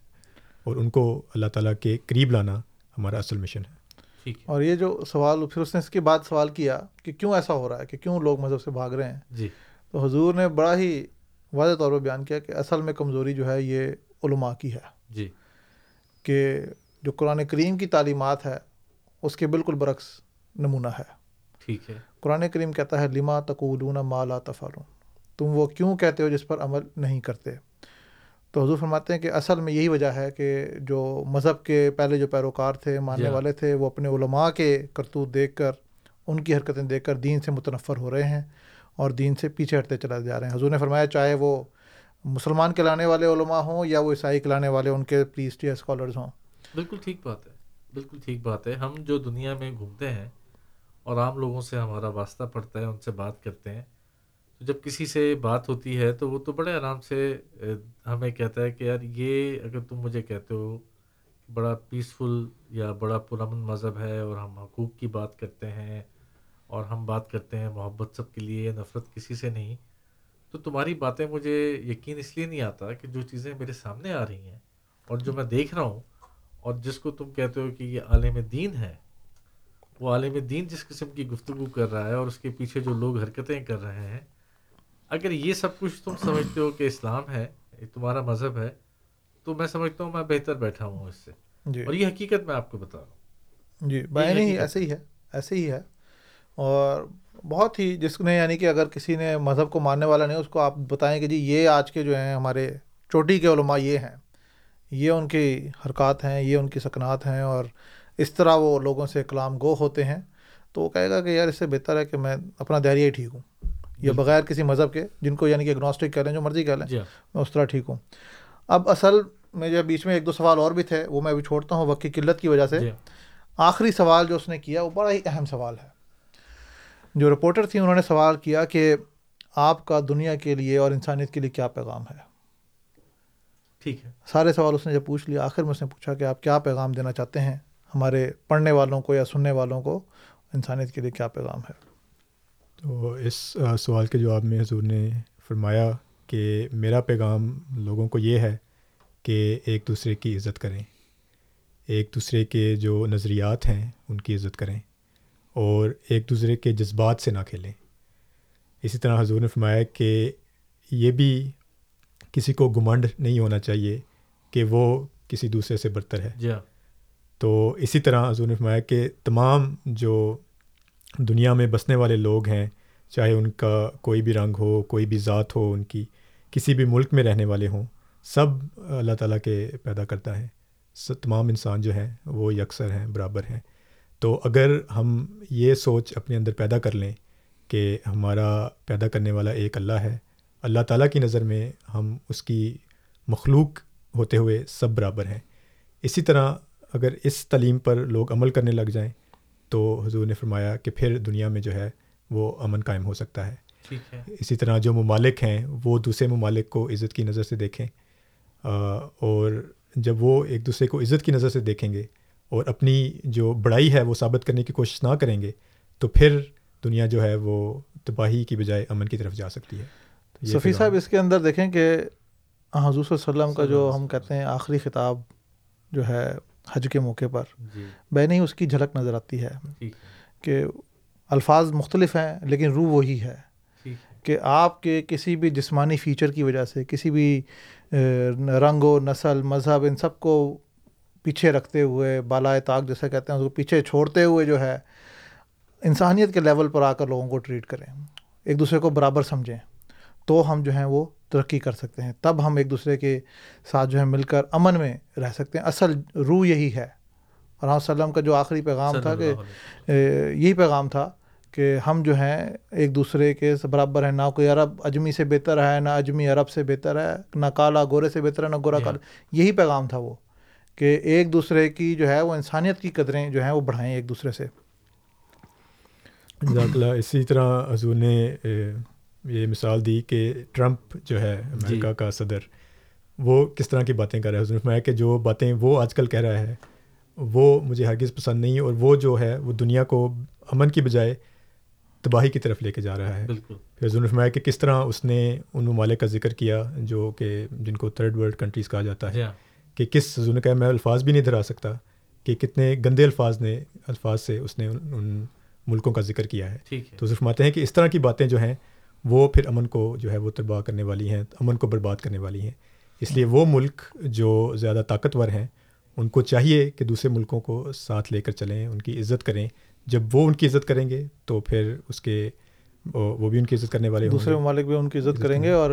اور ان کو اللہ تعالیٰ کے قریب لانا ہمارا اصل مشن ہے۔ ٹھیک ہے۔ اور یہ جو سوال پھر اس نے اس کے بعد سوال کیا کہ کیوں ایسا ہو رہا ہے کہ کیوں لوگ مذہب سے بھاگ رہے ہیں؟ جی۔ تو حضور نے بڑا ہی واضح طور پر بیان کیا کہ اصل میں کمزوری جو ہے یہ علماء کی ہے۔ جی۔ کہ جو قرآن کریم کی تعلیمات ہے اس کے بالکل برعکس نمونہ ہے۔ ٹھیک ہے۔ قرآن کریم کہتا ہے لما تقولون ما لا تفعلون۔ تم وہ کیوں کہتے ہو جس پر عمل نہیں کرتے؟ تو حضور فرماتے ہیں کہ اصل میں یہی وجہ ہے کہ جو مذہب کے پہلے جو پیروکار تھے ماننے۔ والے تھے وہ اپنے علماء کے کرتوت دیکھ کر ان کی حرکتیں دیکھ کر دین سے متنفر ہو رہے ہیں اور دین سے پیچھے ہٹتے چلا جا رہے ہیں۔ حضور نے فرمایا چاہے وہ مسلمان کہلانے والے علماء ہوں یا وہ عیسائی کہلانے والے ان کے پلیسٹ یا اسکالرز ہوں۔ بالکل ٹھیک بات ہے بالکل ٹھیک بات ہے۔ ہم جو دنیا میں گھومتے ہیں اور عام لوگوں سے ہمارا واسطہ پڑتا ہے ان سے بات کرتے ہیں تو جب کسی سے بات ہوتی ہے تو وہ تو بڑے آرام سے ہمیں کہتا ہے کہ یار یہ اگر تم مجھے کہتے ہو، بڑا پیسفل یا بڑا پرامن مذہب ہے اور ہم حقوق کی بات کرتے ہیں اور ہم بات کرتے ہیں محبت سب کے لیے، نفرت کسی سے نہیں، تو تمہاری باتیں مجھے یقین اس لیے نہیں آتا کہ جو چیزیں میرے سامنے آ رہی ہیں اور جو میں دیکھ رہا ہوں اور جس کو تم کہتے ہو کہ یہ عالم دین ہے، وہ عالم دین جس قسم کی گفتگو کر رہا ہے اور اس کے پیچھے جو لوگ حرکتیں کر رہے ہیں اگر یہ سب کچھ تم سمجھتے ہو کہ اسلام ہے یہ تمہارا مذہب ہے تو میں سمجھتا ہوں میں بہتر بیٹھا ہوں اس سے۔ جی۔ اور یہ حقیقت میں آپ کو بتا رہا ہوں۔ جی ہی حقیقت۔ ایسے ہی ہے ایسے ہی ہے۔ اور بہت ہی جس نے یعنی کہ اگر کسی نے مذہب کو ماننے والا نہیں اس کو آپ بتائیں کہ جی یہ آج کے جو ہیں ہمارے چوٹی کے علماء یہ ہیں۔ یہ ان کی حرکات ہیں یہ ان کی سکنات ہیں اور اس طرح وہ لوگوں سے کلام گو ہوتے ہیں۔ تو وہ کہے گا کہ یار اس سے بہتر ہے کہ میں اپنا دہریہ ہی ٹھیک ہوں۔ یا بغیر کسی مذہب کے جن کو یعنی کہ اگنوسٹک کہہ لیں جو مرضی کہہ لیں جی میں اس طرح ٹھیک ہوں۔ اب اصل میں جو بیچ میں ایک دو سوال اور بھی تھے وہ میں ابھی چھوڑتا ہوں وقت کی قلت کی وجہ سے۔ جی۔ آخری سوال جو اس نے کیا وہ بڑا ہی اہم سوال ہے۔ جو رپورٹر تھیں انہوں نے سوال کیا کہ آپ کا دنیا کے لیے اور انسانیت کے لیے کیا پیغام ہے؟ ٹھیک ہے۔ سارے سوال اس نے جب پوچھ لیا آخر میں اس نے پوچھا کہ آپ کیا پیغام دینا چاہتے ہیں؟ ہمارے پڑھنے والوں کو یا سننے والوں کو انسانیت کے لیے کیا پیغام ہے؟ تو اس سوال کے جواب میں حضور نے فرمایا کہ میرا پیغام لوگوں کو یہ ہے کہ ایک دوسرے کی عزت کریں ایک دوسرے کے جو نظریات ہیں ان کی عزت کریں اور ایک دوسرے کے جذبات سے نہ کھیلیں۔ اسی طرح حضور نے فرمایا کہ یہ بھی کسی کو گمنڈ نہیں ہونا چاہیے کہ وہ کسی دوسرے سے برتر ہے۔ جی ہاں۔ تو اسی طرح حضور نے فرمایا کہ تمام جو دنیا میں بسنے والے لوگ ہیں، چاہے ان کا کوئی بھی رنگ ہو، کوئی بھی ذات ہو، ان کی کسی بھی ملک میں رہنے والے ہوں، سب اللہ تعالیٰ کے پیدا کرتا ہے۔ تمام انسان جو ہیں، وہ یکسر ہیں، برابر ہیں۔ تو اگر ہم یہ سوچ اپنے اندر پیدا کر لیں کہ ہمارا پیدا کرنے والا ایک اللہ ہے، اللہ تعالیٰ کی نظر میں ہم اس کی مخلوق ہوتے ہوئے سب برابر ہیں۔ اسی طرح اگر اس تعلیم پر لوگ عمل کرنے لگ جائیں تو حضور نے فرمایا کہ پھر دنیا میں جو ہے وہ امن قائم ہو سکتا ہے۔ ٹھیک ہے۔ اسی طرح جو ممالک ہیں وہ دوسرے ممالک کو عزت کی نظر سے دیکھیں اور جب وہ ایک دوسرے کو عزت کی نظر سے دیکھیں گے اور اپنی جو بڑائی ہے وہ ثابت کرنے کی کوشش نہ کریں گے تو پھر دنیا جو ہے وہ تباہی کی بجائے امن کی طرف جا سکتی ہے۔ صفی صاحب اس کے اندر دیکھیں کہ حضور صلی اللہ علیہ وسلم کا جو ہم کہتے ہیں آخری خطاب جو ہے حج کے موقع پر۔ جی۔ بے نہیں اس کی جھلک نظر آتی ہے کہ الفاظ مختلف ہیں لیکن روح وہی ہے۔ کہ آپ کے کسی بھی جسمانی فیچر کی وجہ سے کسی بھی رنگ و نسل مذہب ان سب کو پیچھے رکھتے ہوئے بالائے طاق جیسے کہتے ہیں اس کو پیچھے چھوڑتے ہوئے جو ہے انسانیت کے لیول پر آ کر لوگوں کو ٹریٹ کریں۔ ایک دوسرے کو برابر سمجھیں۔ تو ہم جو ہیں وہ ترقی کر سکتے ہیں۔ تب ہم ایک دوسرے کے ساتھ جو ہے مل کر امن میں رہ سکتے ہیں۔ اصل روح یہی ہے۔ اور ہاں وسلم کا جو آخری پیغام تھا کہ یہی پیغام تھا کہ ہم جو ہیں ایک دوسرے کے برابر ہیں۔ نہ کوئی عرب اجمی سے بہتر ہے نہ اجمی عرب سے بہتر ہے نہ کالا گورے سے بہتر ہے نہ گورا کالا۔ یہی پیغام تھا وہ کہ ایک دوسرے کی جو ہے وہ انسانیت کی قدریں جو ہیں وہ بڑھائیں ایک دوسرے سے۔ اللہ۔ اسی طرح حضور نے یہ مثال دی کہ ٹرمپ جو ہے امریکہ کا صدر وہ کس طرح کی باتیں کر رہا ہے؟ حضور فرمایا کہ جو باتیں وہ آج کل کہہ رہا ہے وہ مجھے ہرگز پسند نہیں اور وہ جو ہے وہ دنیا کو امن کی بجائے تباہی کی طرف لے کے جا رہا ہے۔ بالکل۔ پھر حضور نے فرمایا کہ کس طرح اس نے ان ممالک کا ذکر کیا جو کہ جن کو تھرڈ ورلڈ کنٹریز کہا جاتا جی ہے ہاں۔ کہ کس حضور نے کہا میں الفاظ بھی نہیں دہرا سکتا کہ کتنے گندے الفاظ نے الفاظ سے اس نے ان ان ملکوں کا ذکر کیا ہے۔ تو فرماتے ہیں کہ اس طرح کی باتیں جو ہیں وہ پھر امن کو جو ہے وہ تباہ کرنے والی ہیں امن کو برباد کرنے والی ہیں۔ اس لیے وہ ملک جو زیادہ طاقتور ہیں ان کو چاہیے کہ دوسرے ملکوں کو ساتھ لے کر چلیں ان کی عزت کریں۔ جب وہ ان کی عزت کریں گے تو پھر اس کے وہ بھی ان کی عزت کرنے والے دوسرے ممالک بھی ان کی عزت کریں گے اور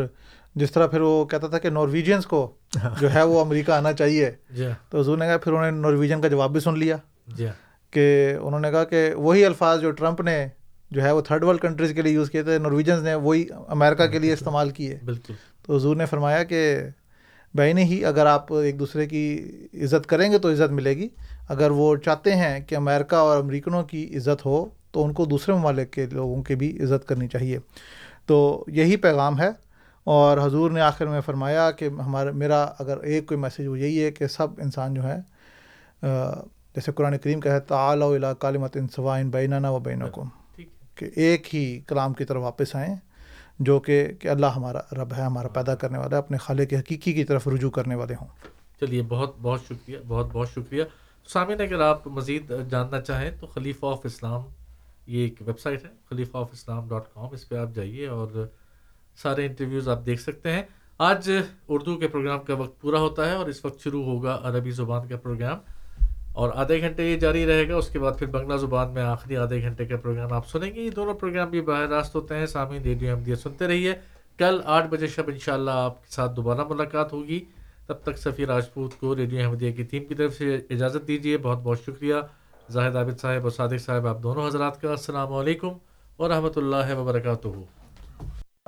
جس طرح پھر وہ کہتا تھا کہ نارویجینس کو جو ہے وہ امریکہ آنا چاہیے۔ جی۔ تو حضور نے کہا پھر انہوں نے نارویجن کا جواب بھی سن لیا جی۔ کہ انہوں نے کہا کہ وہی الفاظ جو ٹرمپ نے جو ہے وہ تھرڈ ورلڈ کنٹریز کے لیے یوز کیے تھے نارویجنز نے وہی امریکہ کے لیے استعمال کیے۔ بالکل۔ تو حضور نے فرمایا کہ بہن ہی اگر آپ ایک دوسرے کی عزت کریں گے تو عزت ملے گی۔ اگر وہ چاہتے ہیں کہ امریکہ اور امریکنوں کی عزت ہو تو ان کو دوسرے ممالک کے لوگوں کی بھی عزت کرنی چاہیے۔ تو یہی پیغام ہے۔ اور حضور نے آخر میں فرمایا کہ ہمارا میرا اگر ایک کوئی میسیج وہ یہی ہے کہ سب انسان جو ہے جیسے قرآن کریم کا ہے الا کالمت انصوائن بیننا و بینکم۔ کہ ایک ہی کلام کی طرف واپس آئیں، جو کہ کہ اللہ ہمارا رب ہے، ہمارا پیدا کرنے والا ہے اپنے خالق حقیقی کی طرف رجوع کرنے والے ہوں۔ چلیے، بہت بہت شکریہ، بہت بہت شکریہ۔ سامعین، اگر آپ مزید جاننا چاہیں تو خلیفہ آف اسلام، یہ ایک ویب سائٹ ہے، خلیفہ آف اسلام ڈاٹ کام، اس پہ آپ جائیے اور سارے انٹرویوز آپ دیکھ سکتے ہیں۔ آج اردو کے پروگرام کا وقت پورا ہوتا ہے اور اس وقت شروع ہوگا عربی زبان کا پروگرام۔ اور آدھے گھنٹے یہ جاری رہے گا، اس کے بعد پھر بنگلہ زبان میں آخری آدھے گھنٹے کا پروگرام آپ سنیں گے۔ یہ دونوں پروگرام بھی براہ راست ہوتے ہیں۔ سامعین ریڈیو احمدیہ سنتے رہیے۔ کل آٹھ بجے شب انشاءاللہ آپ کے ساتھ دوبارہ ملاقات ہوگی۔ تب تک سفیر راجپوت کو ریڈیو احمدیہ کی ٹیم کی طرف سے اجازت دیجیے۔ بہت بہت شکریہ۔ زاہد عابد صاحب اور صادق صاحب، آپ دونوں حضرات کا السلام علیکم ورحمۃ اللہ وبرکاتہ۔